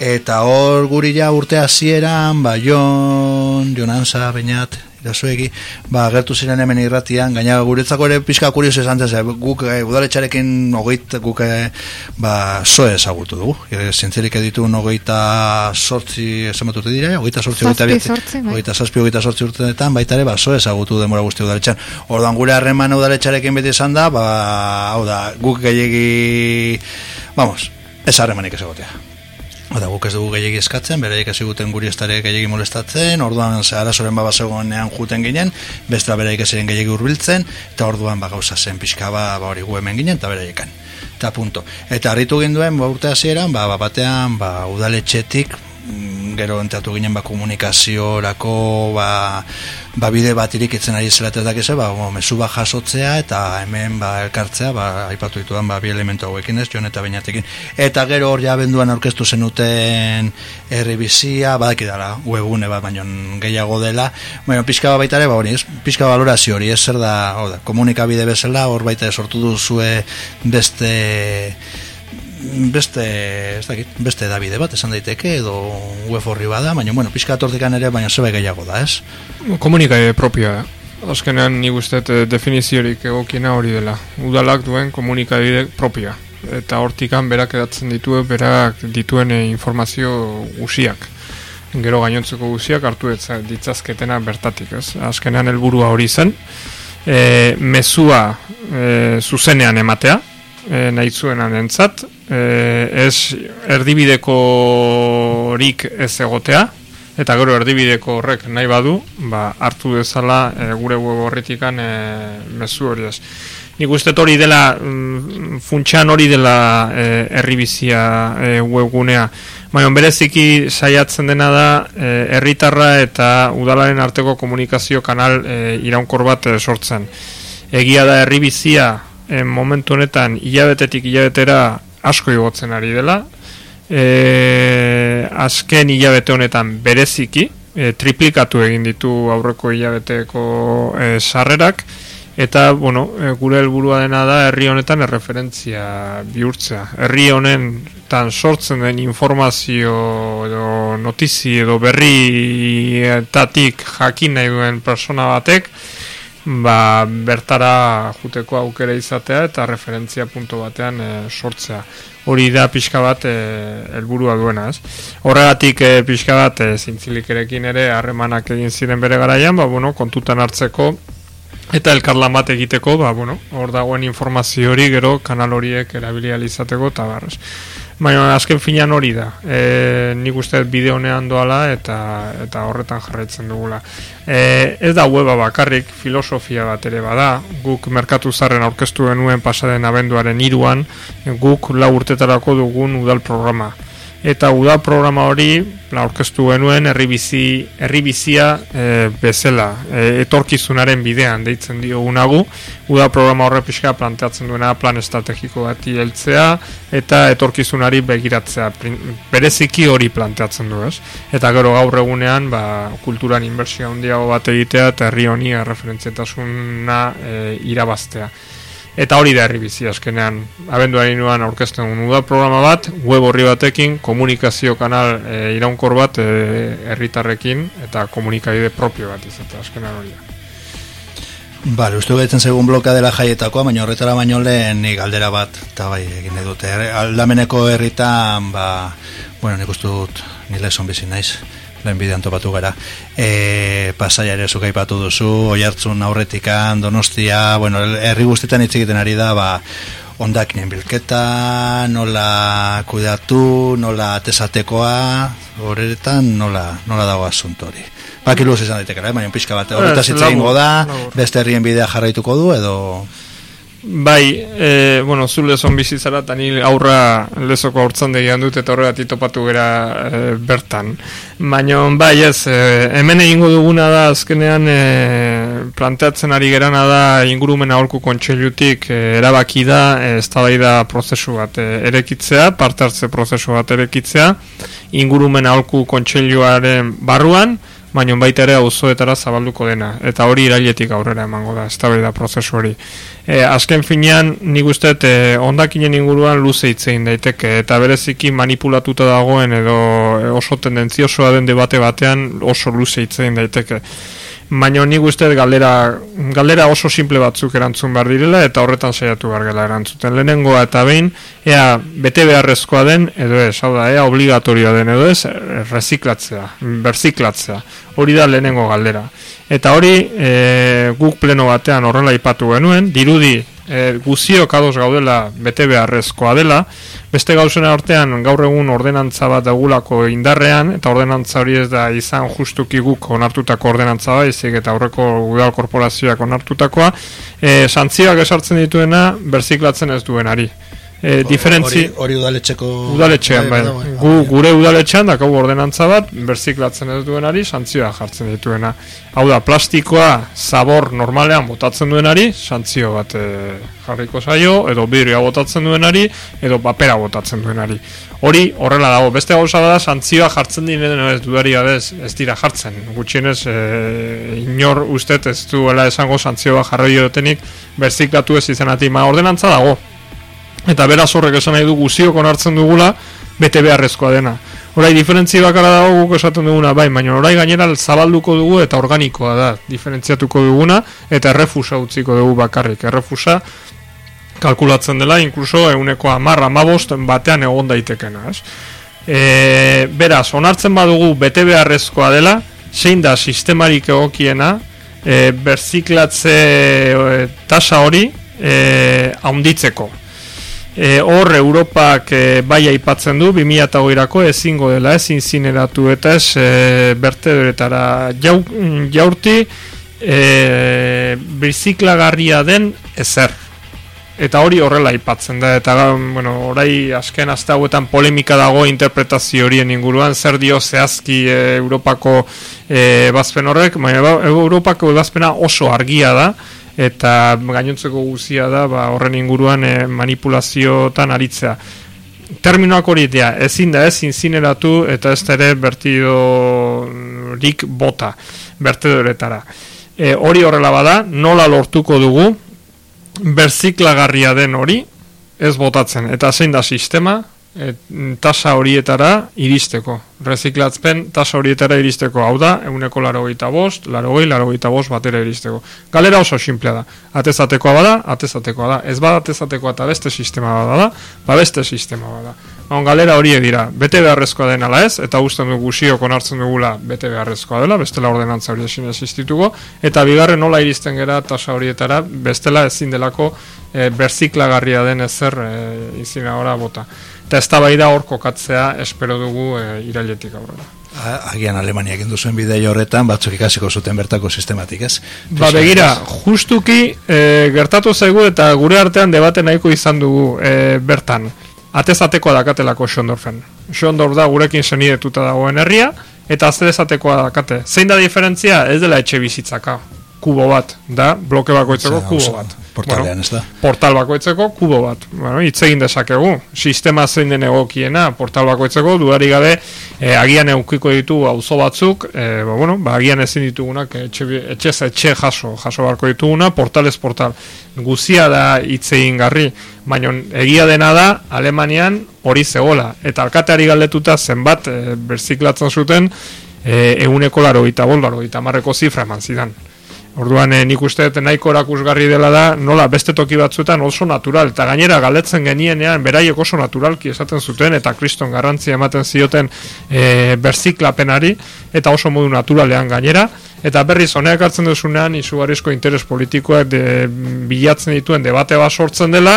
eta hor guri ja urte hasieran ba Jon, Jonanza, Beñat irazuegi, ba, gertu ziren hemen irratian, gaina guretzako ere pixka kurios esan ze, guk e, udaletxarekin ogeit, guk e, ba, soe ezagutu dugu, e, zintzelik editu ogeita sortzi, esamatutu dira, ogeita sortzi, ogeita Zazpi, biati- zortzi, bai. ogeita zazpi, ogeita sortzi urteetan, baita ere, ba, soe ezagutu demora guzti udaletxan. Orduan gure harreman udaletxarekin beti izan da, ba, hau da, guk gehiagi, vamos, ez harremanik ez Oda, guk ez dugu gehiagi eskatzen, beraiek ez ziguten guri estare gehiagi molestatzen, orduan ze arazoren baba zegoenean juten ginen, bestea beraiek ziren gehiagi hurbiltzen, eta orduan ba gauza zen pixka ba, ba hori gu hemen ginen, eta beraiekan. Eta punto. Eta harritu ginduen, ba urte hasieran, ba, ba batean, ba udaletxetik, gero enteatu ginen ba, komunikaziorako ba, ba bide bat irikitzen ari zela eta dakize, ba, bo, mesu bat jasotzea eta hemen ba, elkartzea, ba, aipatu ditudan ba, bi elementu hauekin ez, joan eta bainatekin. Eta gero hor ja benduan aurkeztu zenuten herribizia, badakidala, webune bat, baino gehiago dela, bueno, pixka baita ere, ba, hori, ez, pixka valorazio hori, ez zer da, da, komunikabide bezala, hor baita sortu duzue beste beste, ez dakit, beste Davide bat esan daiteke edo web horri bada, baina bueno, pixka atortikan ere baina zebe gehiago da, ez? Komunikaide propioa, azkenean nik uste eh, definiziorik egokiena hori dela. Udalak duen komunikaide propioa. Eta hortikan berak edatzen ditu, berak dituen eh, informazio usiak. Gero gainontzeko usiak hartu ditzazketena bertatik, ez? Azkenean helburua hori zen, e, mezua e, zuzenean ematea, e, nahi zuenan entzat, e, ez erdibidekorik ez egotea, eta gero erdibideko horrek nahi badu, ba, hartu dezala e, gure web horretikan e, mezu hori ez. Nik uste hori dela, mm, funtsan hori dela e, herribizia e, webgunea. Baina bereziki saiatzen dena da e, herritarra eta udalaren arteko komunikazio kanal e, iraunkor bat e, sortzen. Egia da herribizia e, momentu honetan hilabetetik hilabetera asko igotzen ari dela. E, azken hilabete honetan bereziki, e, triplikatu egin ditu aurreko hilabeteko e, sarrerak, eta bueno, gure helburua dena da herri honetan erreferentzia bihurtzea. Herri honen tan sortzen den informazio edo notizi edo berri etatik jakin nahi duen persona batek, ba, bertara juteko aukera izatea eta referentzia punto batean e, sortzea. Hori da pixka bat e, helburua duena, ez? Horregatik e, pixka bat e, zintzilik erekin ere harremanak egin ziren bere garaian, ba, bueno, kontutan hartzeko eta elkarlan bat egiteko, ba, bueno, hor dagoen informazio hori gero kanal horiek erabilializateko eta barrez. Baina azken finan hori da. E, nik uste bideo honean doala eta eta horretan jarraitzen dugula. E, ez da weba bakarrik, filosofia bat ere bada. Guk merkatu zarren aurkeztu genuen pasaden abenduaren iruan, guk lau urtetarako dugun udal programa eta uda programa hori aurkeztu genuen herribizi herribizia e, bezala e, etorkizunaren bidean deitzen diogunagu. Uda programa horre pixka planteatzen duena plan estrategiko bat heltzea eta etorkizunari begiratzea. Bereziki hori planteatzen du ez? Eta gero gaur egunean ba, kulturan inbertsio handiago bat egitea eta herri honi referentziatasuna e, irabaztea Eta hori da herribizi azkenean, abenduari nuan aurkezten du da programa bat, web horri batekin, komunikazio kanal e, iraunkor bat e, herritarrekin eta komunikabide propio bat izatea azkenean hori da. Bale, uste gaitzen segun bloka dela jaietakoa, baina horretara baino lehen ni galdera bat, eta bai, egin dute. Aldameneko herritan, ba, bueno, nik uste dut, nile bizi naiz, lehen bidean topatu gara. E, pasaia ere zuka ipatu duzu, oi hartzun aurretikan, donostia, bueno, herri guztietan hitz egiten ari da, ba, ondakinen bilketa, nola kuidatu, nola tesatekoa, horretan nola, nola dago asunto hori. Baki luz izan daiteke, eh? baina pixka bat, horretaz hitz egingo da, beste herrien bidea jarraituko du, edo... Bai, e, bueno, zu lezon bizitzara, eta ni aurra lezoko hortzan degian dut, eta horregatik topatu gera e, bertan. Baina, bai, ez, e, hemen egingo duguna da, azkenean, e, planteatzen ari gerana da, ingurumen aholku kontseilutik e, erabaki da, e, ez da prozesu bat e, erekitzea, parte hartze prozesu bat erekitzea, ingurumen aholku kontseiluaren barruan, baina baita ere auzoetara zabalduko dena. Eta hori irailetik aurrera emango da eztabaida prozesu hori. E, azken finean nik uste e, ondakinen inguruan luze hitzein daiteke eta bereziki manipulatuta dagoen edo oso tendentziosoa den debate batean oso luze hitzein daiteke baina nik uste galdera, galdera oso simple batzuk erantzun behar direla eta horretan saiatu behar gela erantzuten. Lehenengoa eta behin ea bete beharrezkoa den edo ez, hau da, ea obligatorioa den edo ez, reziklatzea, berziklatzea. Hori da lehenengo galdera. Eta hori e, guk pleno batean horrela ipatu genuen, dirudi e, guziok ados gaudela bete beharrezkoa dela, beste gauzen artean gaur egun ordenantza bat dagulako indarrean, eta ordenantza hori ez da izan justuki guk onartutako ordenantza bat, izik eta aurreko udal korporazioak onartutakoa, e, santzioak esartzen dituena berziklatzen ez duenari. E, diferentzi... Hori, udaletxeko... Udaletxean, bai. bai, Gu, gure udaletxean dakagu ordenantza bat, berziklatzen ez duenari, santzioa jartzen dituena. Hau da, plastikoa zabor normalean botatzen duenari, santzio bat e, jarriko zaio, edo birria botatzen duenari, edo papera botatzen duenari. Hori horrela dago, beste gauza da, santzioa jartzen diren ez dudari ez, ez dira jartzen. Gutxienez, e, inor ustet ez duela esango santzioa jarroi dutenik, berziklatu ez izanati, ma ordenantza dago, eta beraz horrek esan nahi du guziok onartzen dugula bete beharrezkoa dena. Horai diferentzi bakara dago guk esaten duguna bai, baina orai gainera zabalduko dugu eta organikoa da, diferentziatuko duguna eta errefusa utziko dugu bakarrik. Errefusa kalkulatzen dela, inkluso euneko amarra amabost batean egon daitekena. Ez? E, beraz, onartzen badugu bete beharrezkoa dela, zein da sistemarik egokiena, e, berziklatze e, tasa hori e, haunditzeko. E, hor Europak e, bai aipatzen du 2008ako ezingo dela ez inzineratu eta ez e, bertedoretara jau, jaurti e, biziklagarria den ezer. Eta hori horrela aipatzen da eta bueno, orai azken azte hauetan polemika dago interpretazio horien inguruan zer dio zehazki e, Europako e, bazpen horrek baina ba, Europako bazpena oso argia da eta gainontzeko guzia da ba, horren inguruan e, manipulaziotan aritzea. Terminoak hori dira, ezin da ez inzineratu eta ez ere bertidorik bota, bertidoretara. E, hori horrela bada, nola lortuko dugu, berziklagarria den hori, ez botatzen. Eta zein da sistema, et, tasa horietara iristeko. Reziklatzpen tasa horietara iristeko. Hau da, eguneko laro gita bost, laro gehi, laro gita bost batera iristeko. Galera oso simplea da. Atezatekoa bada, atezatekoa da. Ez bada atezatekoa eta beste sistema bada da, ba beste sistema bada. On, galera hori dira, bete beharrezkoa den ala ez, eta usten dugu guziok onartzen dugula bete beharrezkoa dela, bestela ordenantza hori esin existituko, eta bigarren nola iristen gera tasa horietara, bestela ezin delako e, berziklagarria den ezer e, izina bota eta ez da hor kokatzea espero dugu e, irailetik aurrera. Agian Alemania egin duzuen bidei horretan, batzuk ikasiko zuten bertako sistematik, ez? Ba, begira, justuki e, gertatu zaigu eta gure artean debate nahiko izan dugu e, bertan. Atezatekoa dakatelako Xondorfen. Xondor da gurekin senidetuta dagoen herria, eta atezatekoa dakate. Zein da diferentzia? Ez dela etxe bizitzaka. Kubo bat, da, bloke bakoitzeko kubo bat portalean, ez da? Portal bakoitzeko kubo bat. Bueno, hitz egin dezakegu. Sistema zein den egokiena, portal bakoitzeko duari gabe e, agian eukiko ditu auzo batzuk, e, ba, bueno, ba, agian ezin ditugunak etxe, etxe, etxe jaso, jaso barko dituguna, portalez portal. Guzia da hitz egin garri, baina egia dena da Alemanian hori zegola. Eta alkateari galdetuta zenbat e, berziklatzen zuten e, eguneko laro gita bol, laro gita marreko zifra eman zidan. Orduan eh, nik uste dut nahiko erakusgarri dela da, nola beste toki batzuetan oso natural, eta gainera galdetzen genienean beraiek oso naturalki esaten zuten, eta kriston garrantzia ematen zioten e, berziklapenari, eta oso modu naturalean gainera, eta berriz honeak hartzen duzunean izugarrizko interes politikoak de, bilatzen dituen debate bat sortzen dela,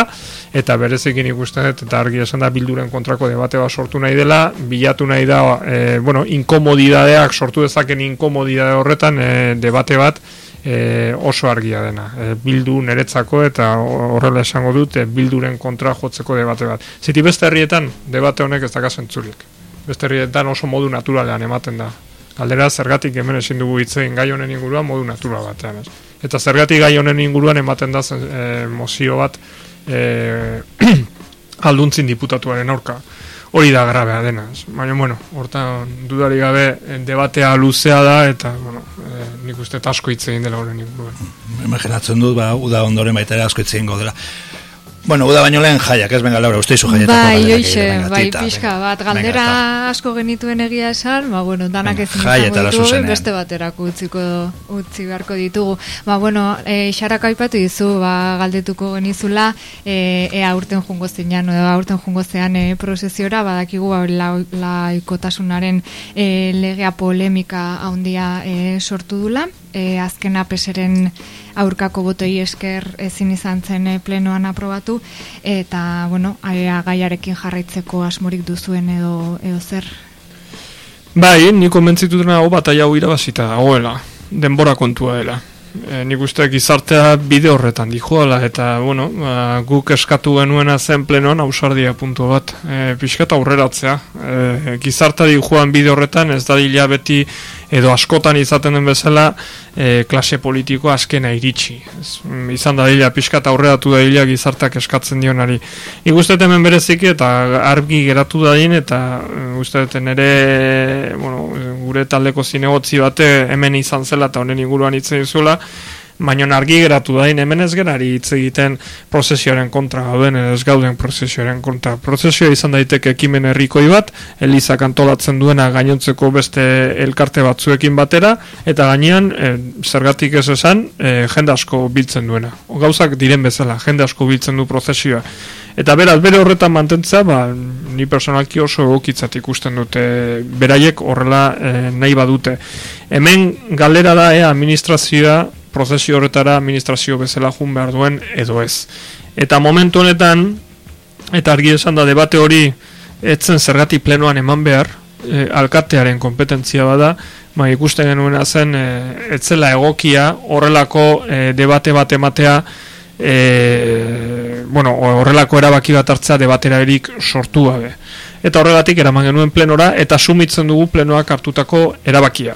eta berezekin ikusten dut, eta argi esan da bilduren kontrako debate bat sortu nahi dela, bilatu nahi da, e, bueno, inkomodidadeak sortu dezaken inkomodidade horretan e, debate bat, e, oso argia dena. E, bildu neretzako eta horrela esango dut e, bilduren kontra jotzeko debate bat. Ziti beste herrietan debate honek ez dakazen txurik. Beste herrietan oso modu naturalean ematen da. Galdera zergatik hemen ezin dugu hitzein gai honen inguruan modu natural batean. Ez. Eta zergatik gai honen inguruan ematen da zen, e, mozio bat e, alduntzin diputatuaren aurka hori da grabea dena. Baina, bueno, horta dudari gabe eh, debatea luzea da, eta, bueno, e, nik uste asko hitz egin dela horren. Imaginatzen dut, ba, uda ondoren baita ere asko hitz egin dela. Bueno, uda baino lehen jaiak, ez benga laura, uste izu jaietako. Bai, joixe, bai, pixka bat, galdera asko genituen egia esan, ba, bueno, danak ez izango ditugu, beste baterako utziko, utzi beharko ditugu. Ba, bueno, e, xarak aipatu dizu, ba, galdetuko genizula, e, ea urten jungo zeinan, ea urten jungo zean e, prozesiora, badakigu, ba, laikotasunaren e, legea polemika handia e, sortu dula, e, azken apeseren aurkako botoi esker ezin izan zen e, plenoan aprobatu eta bueno, aia gaiarekin jarraitzeko asmorik duzuen edo edo zer Bai, niko mentzitu dena hau bat hau irabazita dagoela, denbora kontua dela. e, nik uste gizartea bide horretan dijoala, eta, bueno, ba, guk eskatu genuena zen plenoan ausardia puntu bat, e, pixkat aurreratzea. E, gizartea joan bide horretan, ez da dila beti edo askotan izaten den bezala e, klase politiko askena iritsi. Ez, mm, izan da dila, pixkat aurreratu da dila gizarteak eskatzen dionari. Nik uste hemen bereziki eta argi geratu da din, eta e, uste ere, bueno, gure taldeko zinegotzi bate hemen izan zela eta honen inguruan itzen zuela, baina argi geratu da hemen ez gerari hitz egiten prozesioaren kontra gauden ez gauden prozesioaren kontra. Prozesioa izan daiteke ekimen herrikoi bat Elizak antolatzen duena gainontzeko beste elkarte batzuekin batera eta gainean e, zergatik ez esan e, jende asko biltzen duena. Gauzak diren bezala jende asko biltzen du prozesioa. Eta beraz, bere horretan mantentza, ba, ni personalki oso egokitzat ikusten dute, beraiek horrela e, nahi badute. Hemen galera da, ea, administrazioa, prozesio horretara administrazio bezala jun behar duen edo ez. Eta momentu honetan, eta argi esan da debate hori etzen zergatik plenoan eman behar, e, alkatearen kompetentzia bada, ba, ikusten genuena zen e, etzela egokia horrelako e, debate bat ematea e, bueno, horrelako erabaki bat hartzea debatera erik sortu gabe. Eta horregatik eraman genuen plenora eta sumitzen dugu plenoak hartutako erabakia.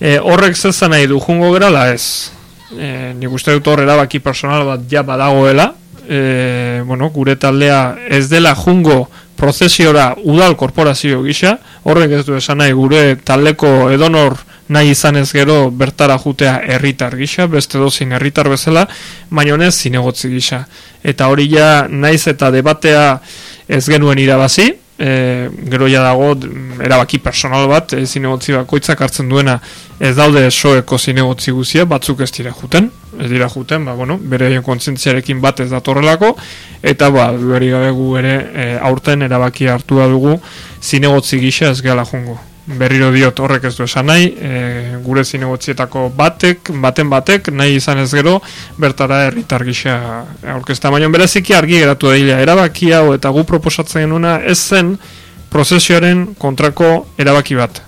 E, horrek zezan nahi du jungo gerala ez. E, nik uste dut hor erabaki personal bat ja badagoela. E, bueno, gure taldea ez dela jungo prozesiora udal korporazio gisa. Horrek ez du esan nahi gure taldeko edonor nahi izan ez gero bertara jutea herritar gisa, beste dozin herritar bezala, baina zinegotzi gisa. Eta hori ja naiz eta debatea ez genuen irabazi, e, gero ja dago erabaki personal bat, e, zinegotzi bakoitzak hartzen duena ez daude soeko zinegotzi guzia, batzuk ez dira juten, ez dira juten, ba, bueno, bere kontzentziarekin bat ez datorrelako, eta ba, beri gabe gu ere e, aurten erabaki hartu dugu zinegotzi gisa ez gala jungo berriro diot horrek ez du esan nahi, e, gure zinegotzietako batek, baten batek, nahi izan ez gero, bertara herritar gisa aurkezta. Baina bereziki argi geratu da erabaki hau eta gu proposatzen genuna ez zen prozesioaren kontrako erabaki bat.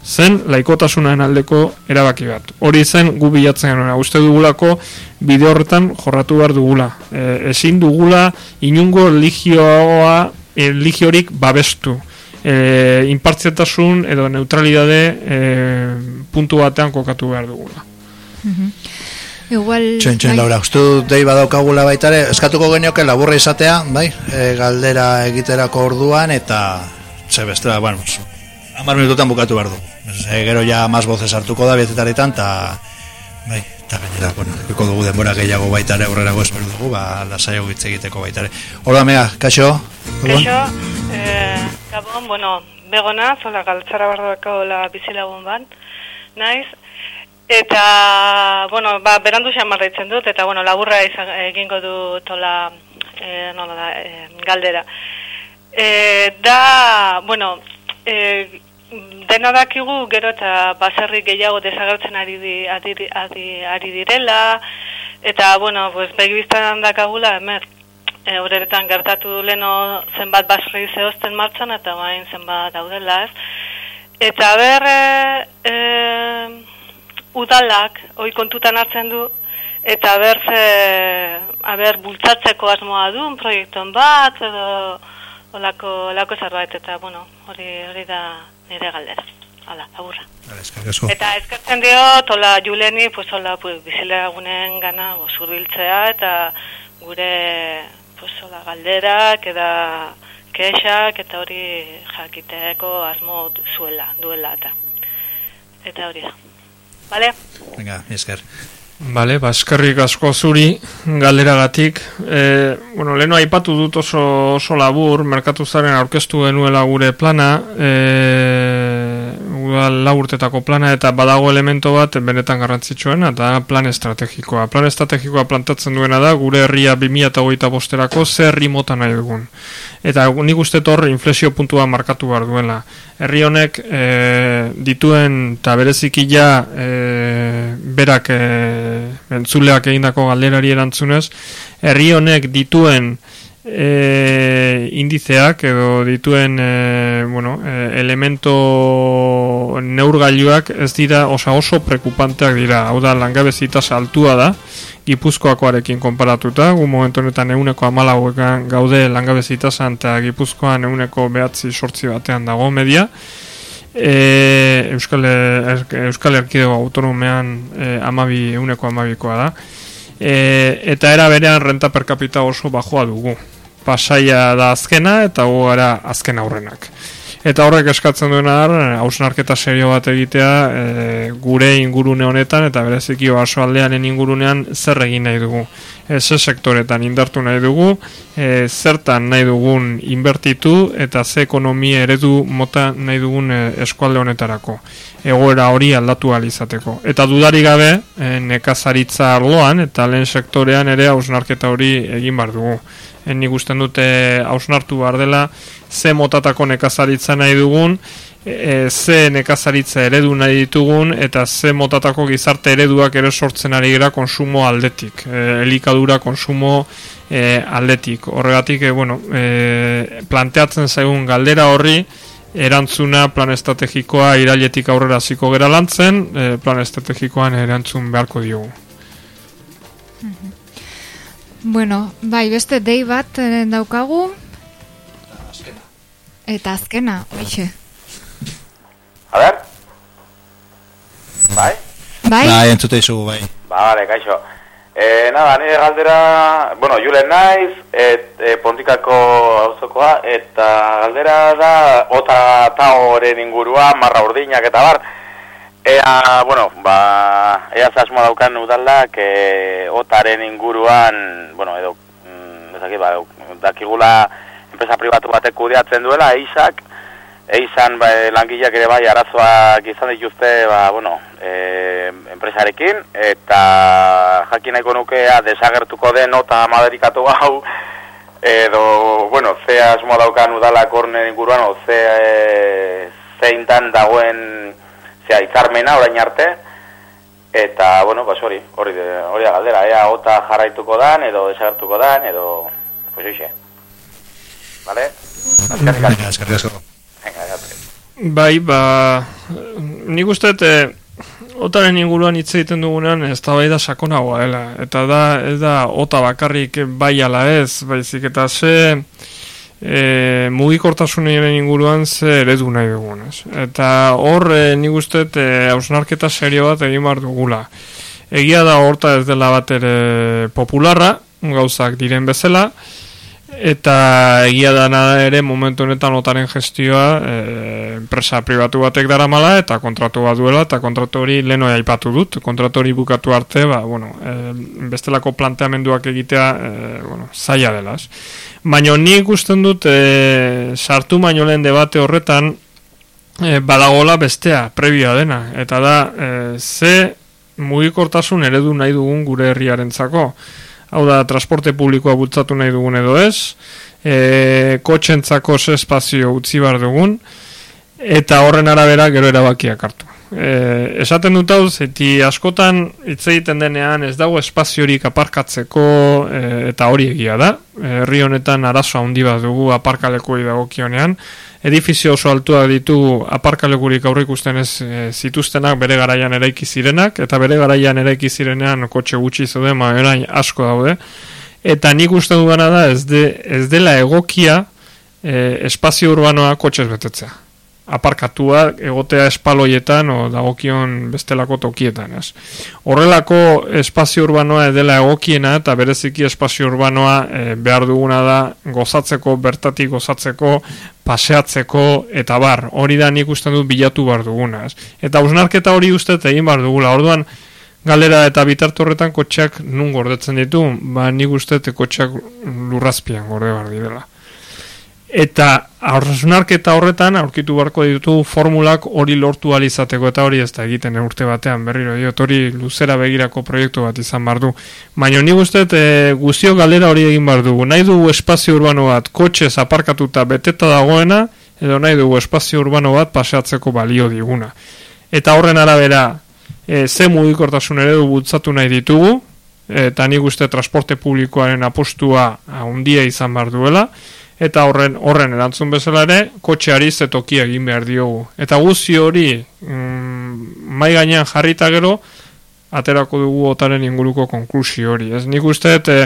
Zen laikotasunaren aldeko erabaki bat. Hori zen gu bilatzen genuna. Uste dugulako bide horretan jorratu behar dugula. E, ezin dugula inungo ligioa, e, ligiorik babestu e, inpartziatasun edo neutralidade e, puntu batean kokatu behar dugula. Mhm. Igual... Txen, txen, bai. Laura, uste dut dei badaukagula baitare, eskatuko genioke laburra izatea, bai, e, galdera egiterako orduan, eta, ze beste, bueno, amar minututan bukatu behar du. E, gero ja maz bozes hartuko da, bietetaritan, eta, bai, eta gainera, bueno, eko dugu denbora gehiago baitare, aurrerago esperu dugu, ba, lasaio gitze egiteko baitare. Hola, mea, kaixo? Kaixo, eh, Gabon, bueno, begona, zola galtzara bardoako la bizilagun ban, naiz. Eta, bueno, ba, berandu xan marraitzen dut, eta, bueno, laburra izan, egingo du tola, e, nola da, e, galdera. E, da, bueno, e, dena dakigu gero eta baserri gehiago desagertzen ari, di, ari, ari, ari direla, eta, bueno, pues, begibiztan dakagula, emer, e, horretan gertatu leno zenbat basri zehozten martxan eta bain zenbat daudela ez. Eta ber e, e, udalak hoi kontutan hartzen du eta ber ze aber bultzatzeko asmoa du un proiekton bat edo olako, olako zerbait eta bueno, hori hori da nire galdera. Hala, aburra. Eta eskertzen dio, tola juleni, pues, hola, pues, bizilagunen gana, zurbiltzea, eta gure pues, hola, galderak eta kexak eta hori jakiteko asmo zuela, duela eta eta hori da. Vale? Venga, esker. Vale, ba, eskerrik asko zuri galeragatik. E, bueno, leheno aipatu dut oso, oso labur, merkatu zaren aurkeztu genuela gure plana, e, lau urtetako plana, eta badago elemento bat benetan garrantzitsuena, eta plan estrategikoa. Plan estrategikoa plantatzen duena da, gure herria 2008 bosterako zer mota nahi dugun. Eta nik uste torre inflexio puntua markatu behar duela. Herri honek e, dituen eta bereziki ja e, berak e, entzuleak egindako galderari erantzunez, herri honek dituen e, indizeak edo dituen e, bueno, e, elemento neurgailuak ez dira osa oso prekupanteak dira. Hau da, langabezita altua da, Gipuzkoakoarekin konparatuta, gu momentu honetan euneko amalauekan gaude langabezita eta Gipuzkoan euneko behatzi sortzi batean dago media. E, Euskal, Euskal Erkidego autonomean e, amabi, euneko amabikoa da. E, eta era berean renta per capita oso bajoa dugu. Pasaia da azkena eta gu gara azken aurrenak. Eta horrek eskatzen duena da, hausnarketa serio bat egitea e, gure ingurune honetan eta bereziki aldearen ingurunean zer egin nahi dugu. Ez sektoretan indartu nahi dugu, e, zertan nahi dugun inbertitu eta ze ekonomia eredu mota nahi dugun e, eskualde honetarako. Egoera hori aldatu izateko. Eta dudari gabe, e, nekazaritza arloan eta lehen sektorean ere hausnarketa hori egin bar dugu. En nik usten dute hausnartu behar dela, ze motatako nekazaritza nahi dugun, e, ze nekazaritza eredu nahi ditugun, eta ze motatako gizarte ereduak ere sortzen ari gara konsumo aldetik, e, elikadura konsumo e, aldetik. Horregatik, e, bueno, e, planteatzen zaigun galdera horri, erantzuna plan estrategikoa irailetik aurrera ziko gera lantzen, e, plan estrategikoan erantzun beharko diogu. Bueno, bai, beste dei bat eh, daukagu. Eta azkena, oixe. A ver. Bai? Bai? Bai, entzute izugu, bai. Ba, bale, kaixo. E, nada, nire galdera, bueno, Julen naiz, et, e, pontikako auzokoa, eta galdera da, ota eta horren ingurua, marra urdinak eta bar, Ea, bueno, ba, ea zasmo daukan udalak, e, otaren inguruan, bueno, edo, mm, ezaki, ba, dakigula enpresa pribatu batek kudeatzen duela, eisak, eizan ba, langileak ere bai arazoak izan dituzte, ba, bueno, e, enpresarekin, eta jakin nahiko nukea desagertuko den nota maderikatu hau, edo, bueno, ze asmo daukan udalak horren inguruan, o ze, e, zein dan dagoen, zea ikarmena orain arte eta bueno pues hori hori hori da galdera ea ota jarraituko dan edo desagertuko dan edo pues hoxe. Vale bai ba ni gustet eh, otaren inguruan hitz egiten dugunean ez da bai da sakonagoa dela eta da ez da ota bakarrik bai ala ez baizik eta ze e, mugikortasunaren inguruan ze eredu nahi dugun, ez? Eta hor, e, nik uste, e, hausnarketa serio bat egin bar dugula. Egia da horta ez dela bat ere popularra, gauzak diren bezala, eta egia da nada ere momentu honetan otaren gestioa e, enpresa pribatu batek dara mala eta kontratu bat duela eta kontratu hori leno aipatu dut. Kontratu hori bukatu arte ba, bueno, e, bestelako planteamenduak egitea e, bueno, zaila dela baina ni ikusten dut e, sartu baino lehen debate horretan e, badagola bestea prebioa dena. Eta da e, ze mugikortasun eredu nahi dugun gure herriarentzako hau da, transporte publikoa bultzatu nahi dugun edo ez, e, kotxentzako espazio utzi bar dugun, eta horren arabera gero erabakiak hartu. E, esaten dut hau, zeti askotan hitz egiten denean ez dago espaziorik aparkatzeko e, eta hori egia da. Herri honetan arazo handi bat dugu aparkalekoi dagokionean, edifizio oso altua ditu aparkalekurik aurre ikusten ez e, zituztenak bere garaian eraiki zirenak eta bere garaian eraiki zirenean kotxe gutxi zeuden ma orain asko daude. Eta nik uste dugana da ez, de, ez dela egokia e, espazio urbanoa kotxez betetzea aparkatua egotea espaloietan o dagokion bestelako tokietan, ez. Horrelako espazio urbanoa dela egokiena eta bereziki espazio urbanoa e, behar duguna da gozatzeko, bertatik gozatzeko, paseatzeko eta bar, hori da nik uste dut bilatu bar duguna, ez. Eta usnarketa hori uste egin bar dugula, orduan galera eta bitartu horretan kotxeak nun gordetzen ditu, ba nik uste kotxeak lurrazpian gorde bar direla. Eta aurrasunarketa horretan aurkitu barko ditu formulak hori lortu alizateko eta hori ez da egiten urte batean berriro diot hori luzera begirako proiektu bat izan bardu. Baina ni guztet e, guzio galera hori egin bardu. Nahi dugu espazio urbano bat kotxe zaparkatuta beteta dagoena edo nahi dugu espazio urbano bat paseatzeko balio diguna. Eta horren arabera e, ze mugikortasun ere du bultzatu nahi ditugu eta ni guztet transporte publikoaren apostua handia izan barduela eta horren horren erantzun bezala ere kotxeari zetoki egin behar diogu. Eta guzti hori mm, mai gainean jarrita gero aterako dugu otaren inguruko konklusio hori. Ez nik uste e,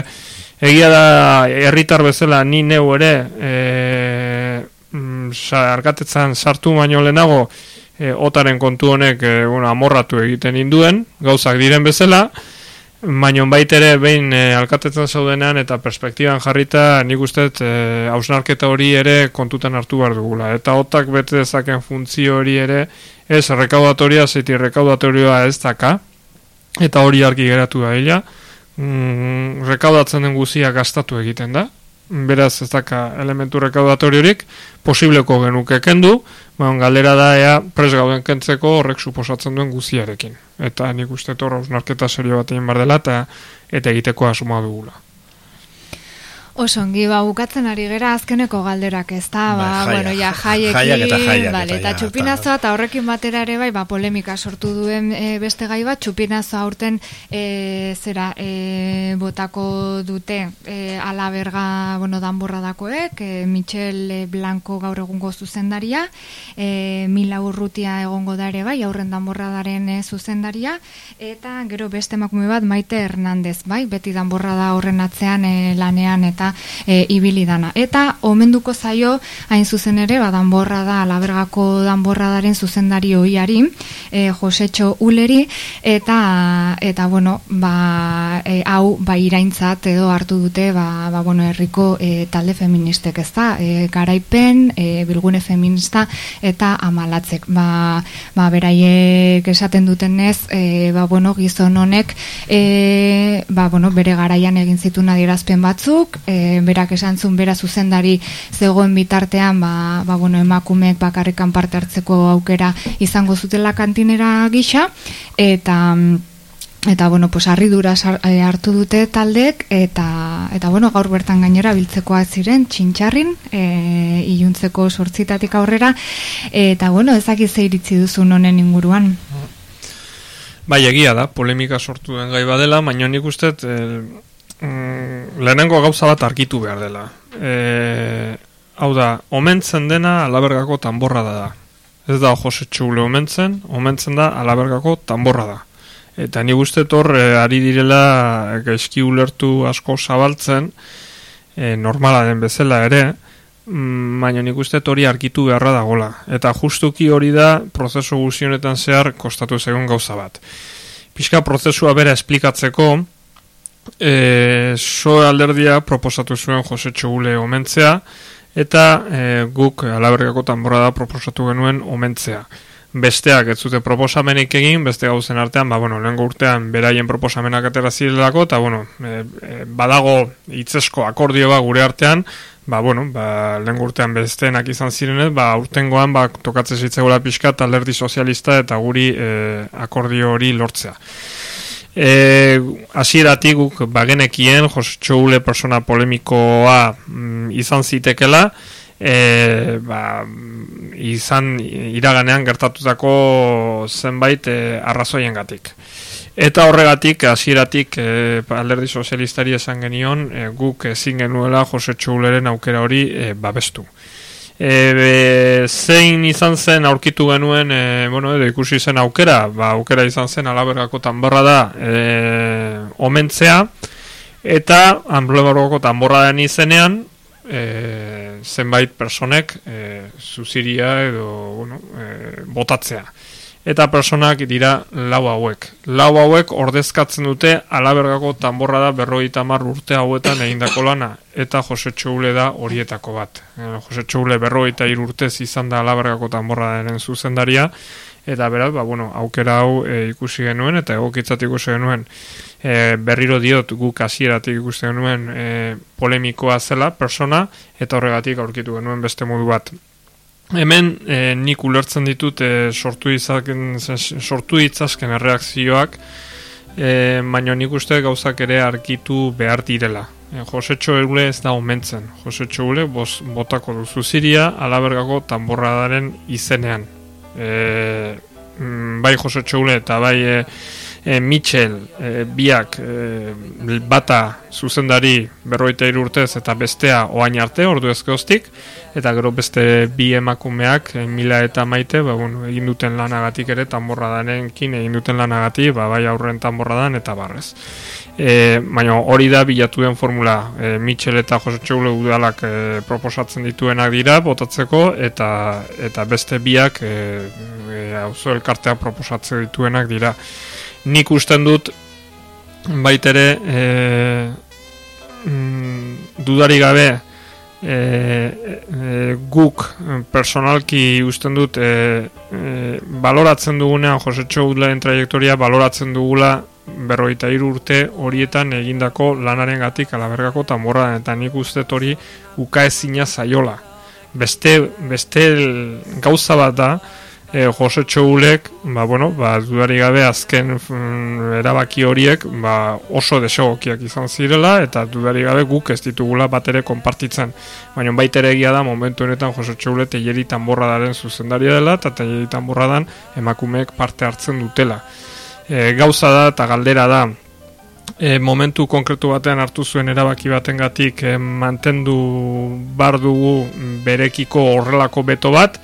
egia da herritar bezala ni neu ere e, mm, arkatetzan sartu baino lehenago e, otaren kontu honek e, bueno, amorratu egiten induen gauzak diren bezala Baina bait ere behin e, alkatetzen zaudenean eta perspektiban jarrita nik uste e, hausnarketa hori ere kontutan hartu behar dugula. Eta otak bete dezaken funtzio hori ere ez rekaudatoria zeiti rekaudatorioa ez daka. Eta hori argi geratu da. Mm, rekaudatzen den guzia gastatu egiten da beraz ez daka elementu rekaudatoriorik, posibleko genuke kendu, ba, galera da ea pres gauden kentzeko horrek suposatzen duen guziarekin. Eta nik uste torra usnarketa serio bat egin bar dela eta, eta egiteko asuma dugula. Osongi, ba, bukatzen ari gera azkeneko galderak ez da, ba, Bai, bueno, ja, jaiekin, jaiak eta jaiak vale, eta txupinazoa eta horrekin batera ere bai, ba, polemika sortu duen e, beste gai bat, txupinazoa aurten e, zera, e, botako dute e, alaberga, bueno, danborra dakoek, e, Michel Blanco gaur egungo zuzendaria, e, Mila Urrutia egongo da ere bai, aurren danborra daren e, zuzendaria, eta gero beste emakume bat, Maite Hernandez, bai, beti danborra da horren atzean e, lanean eta e, ibili dana. Eta omenduko zaio hain zuzen ere, ba, danborra da, alabergako danborra daren zuzendari oiari, e, Josetxo Uleri, eta, eta bueno, ba, e, hau, ba, iraintzat edo hartu dute, ba, ba bueno, herriko e, talde feministek ez da, e, garaipen, e, bilgune feminista, eta amalatzek. Ba, ba, beraiek esaten dutenez, e, ba, bueno, gizon honek, e, ba, bueno, bere garaian egin zituen adierazpen batzuk, e, berak esan zuen bera zuzendari zegoen bitartean ba, ba, bueno, emakumeek bakarrikan parte hartzeko aukera izango zutela kantinera gisa eta eta bueno, pues arridura e, hartu dute taldek eta eta bueno, gaur bertan gainera biltzekoa ziren txintxarrin e, iluntzeko sortzitatik aurrera eta bueno, ezaki ze iritzi duzun honen inguruan. Bai, egia da, polemika sortu den gai badela, baina nik uste e, mm, lehenengo gauza bat argitu behar dela. E, hau da, omentzen dena alabergako tamborra da. Ez da Jose Txule omentzen, omentzen da alabergako tamborra da. Eta ni guztet hor, e, ari direla gaizki ulertu asko zabaltzen, e, normala den bezala ere, mm, baina nik uste hori argitu beharra dagola. Eta justuki hori da prozesu guzionetan zehar kostatu zegoen gauza bat. Pixka prozesua bera esplikatzeko, e, so alderdia proposatu zuen Jose Txogule omentzea, eta e, guk alabergako tamborada proposatu genuen omentzea. Besteak ez zute proposamenik egin, beste gauzen artean, ba, bueno, lehenko urtean beraien proposamenak atera zirelako, eta bueno, e, e, badago itzesko akordio ba gure artean, ba, bueno, ba, lehen urtean besteenak izan zirenez, ba, urtengoan ba, tokatzen zitzegoela pixka alderdi sozialista eta guri e, akordio hori lortzea. E, asieratik guk bagenekien Jose Txoule persona polemikoa mm, izan zitekela e, ba, izan iraganean gertatutako zenbait e, arrazoien gatik. Eta horregatik, hasieratik e, alderdi sozialistari esan genion, e, guk ezin genuela Jose Txouleren aukera hori e, babestu e, zein izan zen aurkitu genuen e, bueno, edo ikusi zen aukera? Ba, aukera izan zen alabergako tamborra da e, omentzea. Eta amblebargoko tamborra den izenean e, zenbait personek e, zuziria edo bueno, e, botatzea eta personak dira lau hauek. Lau hauek ordezkatzen dute alabergako tamborra da berroi tamar urte hauetan egindako lana, eta Jose Txoule da horietako bat. E, Jose Txoule berroi eta urtez izan da alabergako tamborra denen zuzendaria, eta beraz, ba, bueno, aukera hau e, ikusi genuen, eta egokitzat ikusi genuen, e, berriro diot guk hasieratik ikusi genuen e, polemikoa zela, persona, eta horregatik aurkitu genuen beste modu bat. Hemen e, nik ulertzen ditut e, sortu, izaken, sortu itzazken erreakzioak, e, baina nik uste gauzak ere arkitu behar direla. E, Jose Txoule ez da omentzen. Jose Txoule botako duzu ziria alabergako tamborradaren izenean. E, bai Jose Txoule eta bai e, e, Mitchell e, biak e, bata zuzendari berroita urtez eta bestea oain arte, ordu ezkoztik, eta gero beste bi emakumeak e, mila eta maite, ba, bueno, egin duten lanagatik ere tanborradanenkin egin duten lanagatik, ba, bai aurren tanborradan eta barrez. E, baina hori da bilatu den formula. E, Mitchell eta Jose Txeule udalak e, proposatzen dituenak dira botatzeko eta eta beste biak e, e, auzo elkartea proposatzen dituenak dira nik usten dut baitere e, mm, dudari gabe e, e, guk personalki usten dut e, e, baloratzen dugunean Jose Txeularen trajektoria baloratzen dugula berroita urte horietan egindako lanaren gatik alabergako tamborra eta nik uste hori uka ezina zaiola. Beste, beste gauza bat da, e, Jose Txoulek, ba, bueno, ba, dudari gabe azken mm, erabaki horiek ba, oso desegokiak izan zirela eta dudari gabe guk ez ditugula bat ere konpartitzen. Baina baitere egia da momentu honetan Jose Txoule teieri tamborra daren zuzendaria dela eta teieri tamborra dan emakumeek parte hartzen dutela e, gauza da eta galdera da e, momentu konkretu batean hartu zuen erabaki batengatik e, mantendu bar dugu berekiko horrelako beto bat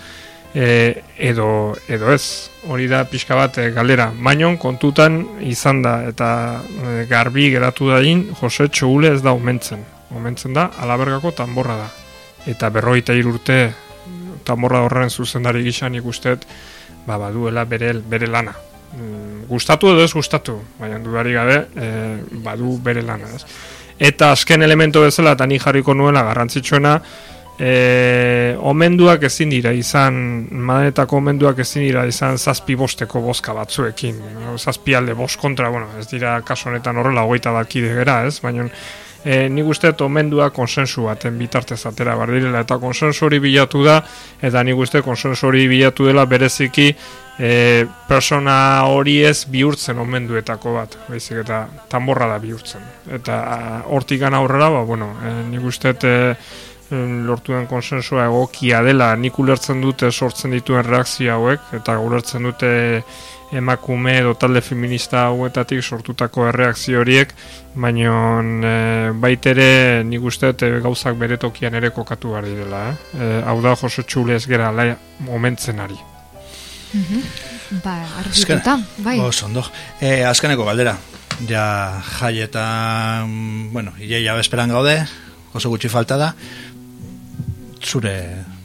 e, edo, edo ez. Hori da pixka bat e, galdera. Baino kontutan izan da eta e, garbi geratu dain Jose Txoule ez da omentzen. Omentzen da alabergako tamborra da. Eta berroita irurte tamborra horren zuzendari gizan ikustet ba, baduela bere, bere lana. Mm, gustatu edo ez gustatu, baina dudari gabe, e, badu bere lana, ez. Eta azken elemento bezala, eta ni jarriko nuela garrantzitsuena, e, omenduak ezin dira izan, madenetako omenduak ezin dira izan zazpi bosteko boska batzuekin. Zazpi alde bost kontra, bueno, ez dira kaso honetan horrela hogeita balkide gera, ez, baina e, nik uste omendua konsensu baten bitartez atera bardirela eta konsensu hori bilatu da eta nik uste konsensu hori bilatu dela bereziki e, persona hori ez bihurtzen omenduetako bat, baizik eta tamborra da bihurtzen. Eta hortik gana aurrera, ba, bueno, e, nik uste e, lortu den konsensua egokia dela, nik ulertzen dute sortzen dituen reakzio hauek, eta ulertzen dute emakume edo talde feminista hauetatik sortutako erreakzio horiek, baina e, baitere nik uste e, gauzak bere tokian ere kokatu behar dela. Eh? E, hau da, Jose Txule ez gera momentzen ari. Mhm. Ba, argituta, bai. Oso, ondo. E, azkeneko galdera. Ja, jai eta, mm, bueno, iaia besperan gaude, oso gutxi falta da. Zure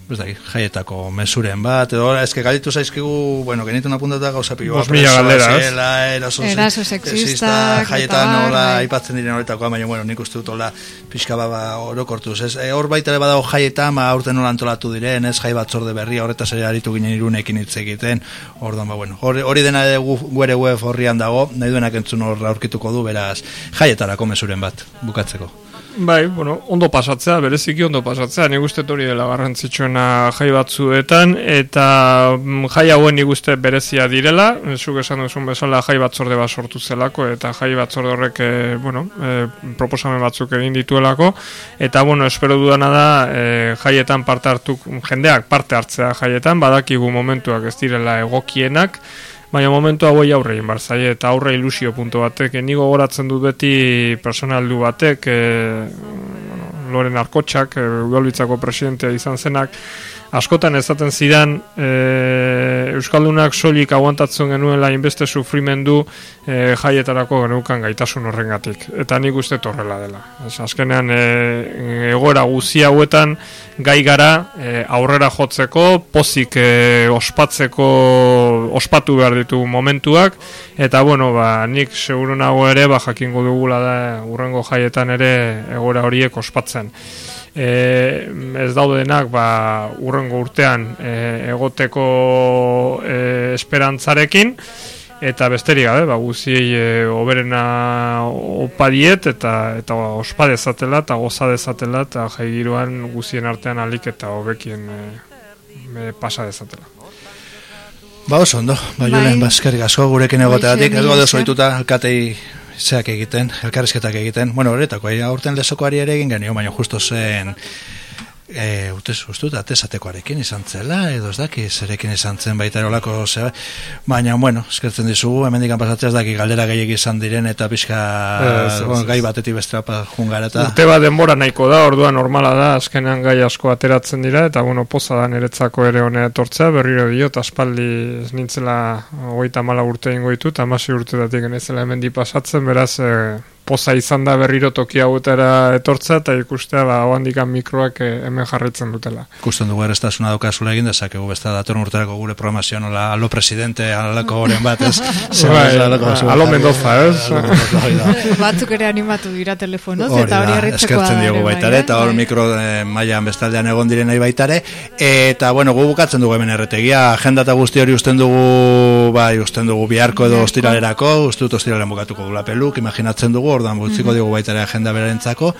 ez da, jaietako mesuren bat, edo, eske galitu zaizkigu, bueno, genitu apuntatu gauza pilo. Bos mila galdera, Eraso, eraso sexista, jaietan nola, bai. ipatzen diren horretako, baina, bueno, nik uste dut hola, pixka baba orokortuz, ez, e, hor baita badago jaietan, ma ba, urte nola antolatu diren, ez, jai batzorde berria, horretaz ere aritu ginen irunekin hitz egiten, orduan, ba, bueno, hori, hori dena gu, guere web horrian dago, nahi duenak entzun hor aurkituko du, beraz, jaietarako mesuren bat, bukatzeko. Bai, bueno, ondo pasatzea, bereziki ondo pasatzea, nik uste hori dela garrantzitsuena jai batzuetan, eta mm, jai hauen nik uste berezia direla, zuk esan duzun bezala jai batzorde bat sortu zelako, eta jai batzorde horrek, e, bueno, e, proposamen batzuk egin dituelako, eta, bueno, espero dudana da, e, jaietan parte hartu, jendeak parte hartzea jaietan, badakigu momentuak ez direla egokienak, Baina momentu hau aurre egin barzai, eta aurre ilusio puntu batek. Nigo goratzen dut beti personaldu batek, e, bueno, Loren Arkotxak, e, presidentea izan zenak, askotan ezaten zidan e, Euskaldunak soilik aguantatzen genuela inbeste sufrimendu e, jaietarako genukan gaitasun horrengatik. Eta nik uste torrela dela. Ez, azkenean e, egoera guzi hauetan gai gara e, aurrera jotzeko, pozik e, ospatzeko ospatu behar ditu momentuak, eta bueno, ba, nik seguru nago ere, ba, jakingo dugula da urrengo jaietan ere egoera horiek ospatzen e, ez daudenak ba, urrengo urtean e, egoteko e, esperantzarekin eta besterik gabe ba guziei e, oberena opa diet eta eta ospa dezatela eta goza dezatela eta jai giroan guzien artean alik eta hobekien e, pasa dezatela. Ba oso ondo, ba julen, bai. ba asko gurekin egoteatik, ez gode zoituta alkatei zeak egiten, elkarrizketak egiten. Bueno, horretako, aurten lesokoari ere egin genio, baina justo zen e, utez, ustut, atesatekoarekin izan zela, edo ez daki, zerekin izan zen baita erolako, ze, baina, bueno, eskertzen dizugu, hemen dikan pasatzea ez daki galdera gehiagik izan diren, eta pixka Ez, ez, bueno, ez. gai batetik bestera pa jungara, eta Urte bat denbora nahiko da, ordua normala da, azkenean gai asko ateratzen dira, eta bueno, poza da niretzako ere honea etortzea, berriro diot, aspaldi ez nintzela hogeita mala urte ingo ditu, eta amasi urtetatik genezela hemen di pasatzen, beraz, eh, poza izan da berriro toki hauetara etortzea, eta ikustea, ba, handikan mikroak eh, hemen jarraitzen dutela. ikusten dugu errestasuna daukazula egin dezakegu beste datorren urterako gure programazioan nola alo presidente alako goren bat ez Bai, alo. Mendoza, ez? Batzuk ere animatu dira telefonoz, Hori eta hori herritzekoa eskertzen diogu baita bai, eh? eta hor mikro eh, mailan bestaldean egon direnei baita ere, eta bueno, gu bukatzen dugu hemen erretegia, agenda eta guzti hori usten dugu, bai, usten dugu biharko edo ostiralerako, uste dut ostiralen bukatuko dula peluk, imaginatzen dugu, ordan butziko Mhm. dugu baita ere agenda berentzako,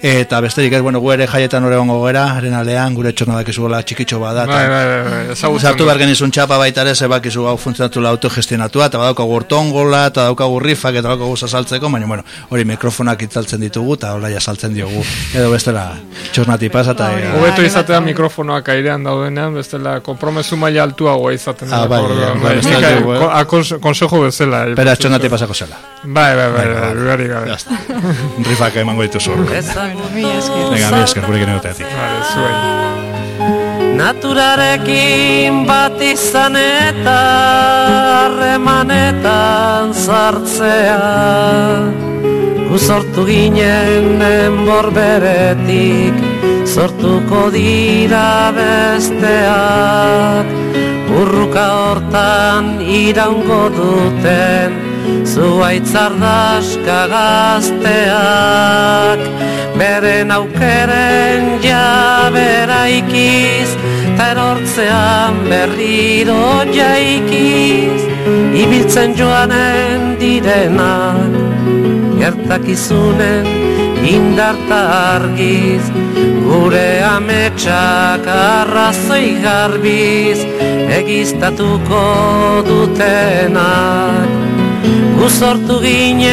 eta besterik ez, bueno, gu ere jaietan hori egongo gera, haren alean, gure txorna dakizuela txikitxo bada, Bai, bai, bai, bai, ezagutzen Sartu behar genizun txapa baita ere, ze bakizu hau funtzionatu la autogestionatua, eta badaukagu ortongola, eta daukagu rifak, eta daukagu zasaltzeko, baina, bueno, hori mikrofonak itzaltzen ditugu, eta hola ja saltzen diogu, edo bestela txornati pasa, eta... Hobeto izatea mikrofonoak airean daudenean, bestela kompromesu maila altuagoa izaten Ah, bai, bai, bai. Bai, bai, bai, Venga, bai, Rifak emango dituzu. Venga, mi esker, gurekin egoteatik. Vale, zuei. Naturarekin bat izan eta harremanetan sartzea Gu sortu ginen enbor beretik sortuko dira besteak Urruka hortan iraungo duten zuaitzardaska gazteak Beren aukeren jabera ikiz Ta erortzean berriro jaikiz. Ibiltzen joanen direnak Gertakizunen indarta argiz Gure ametsak arrazoi garbiz Egiztatuko dutenak. Gu sortu ginen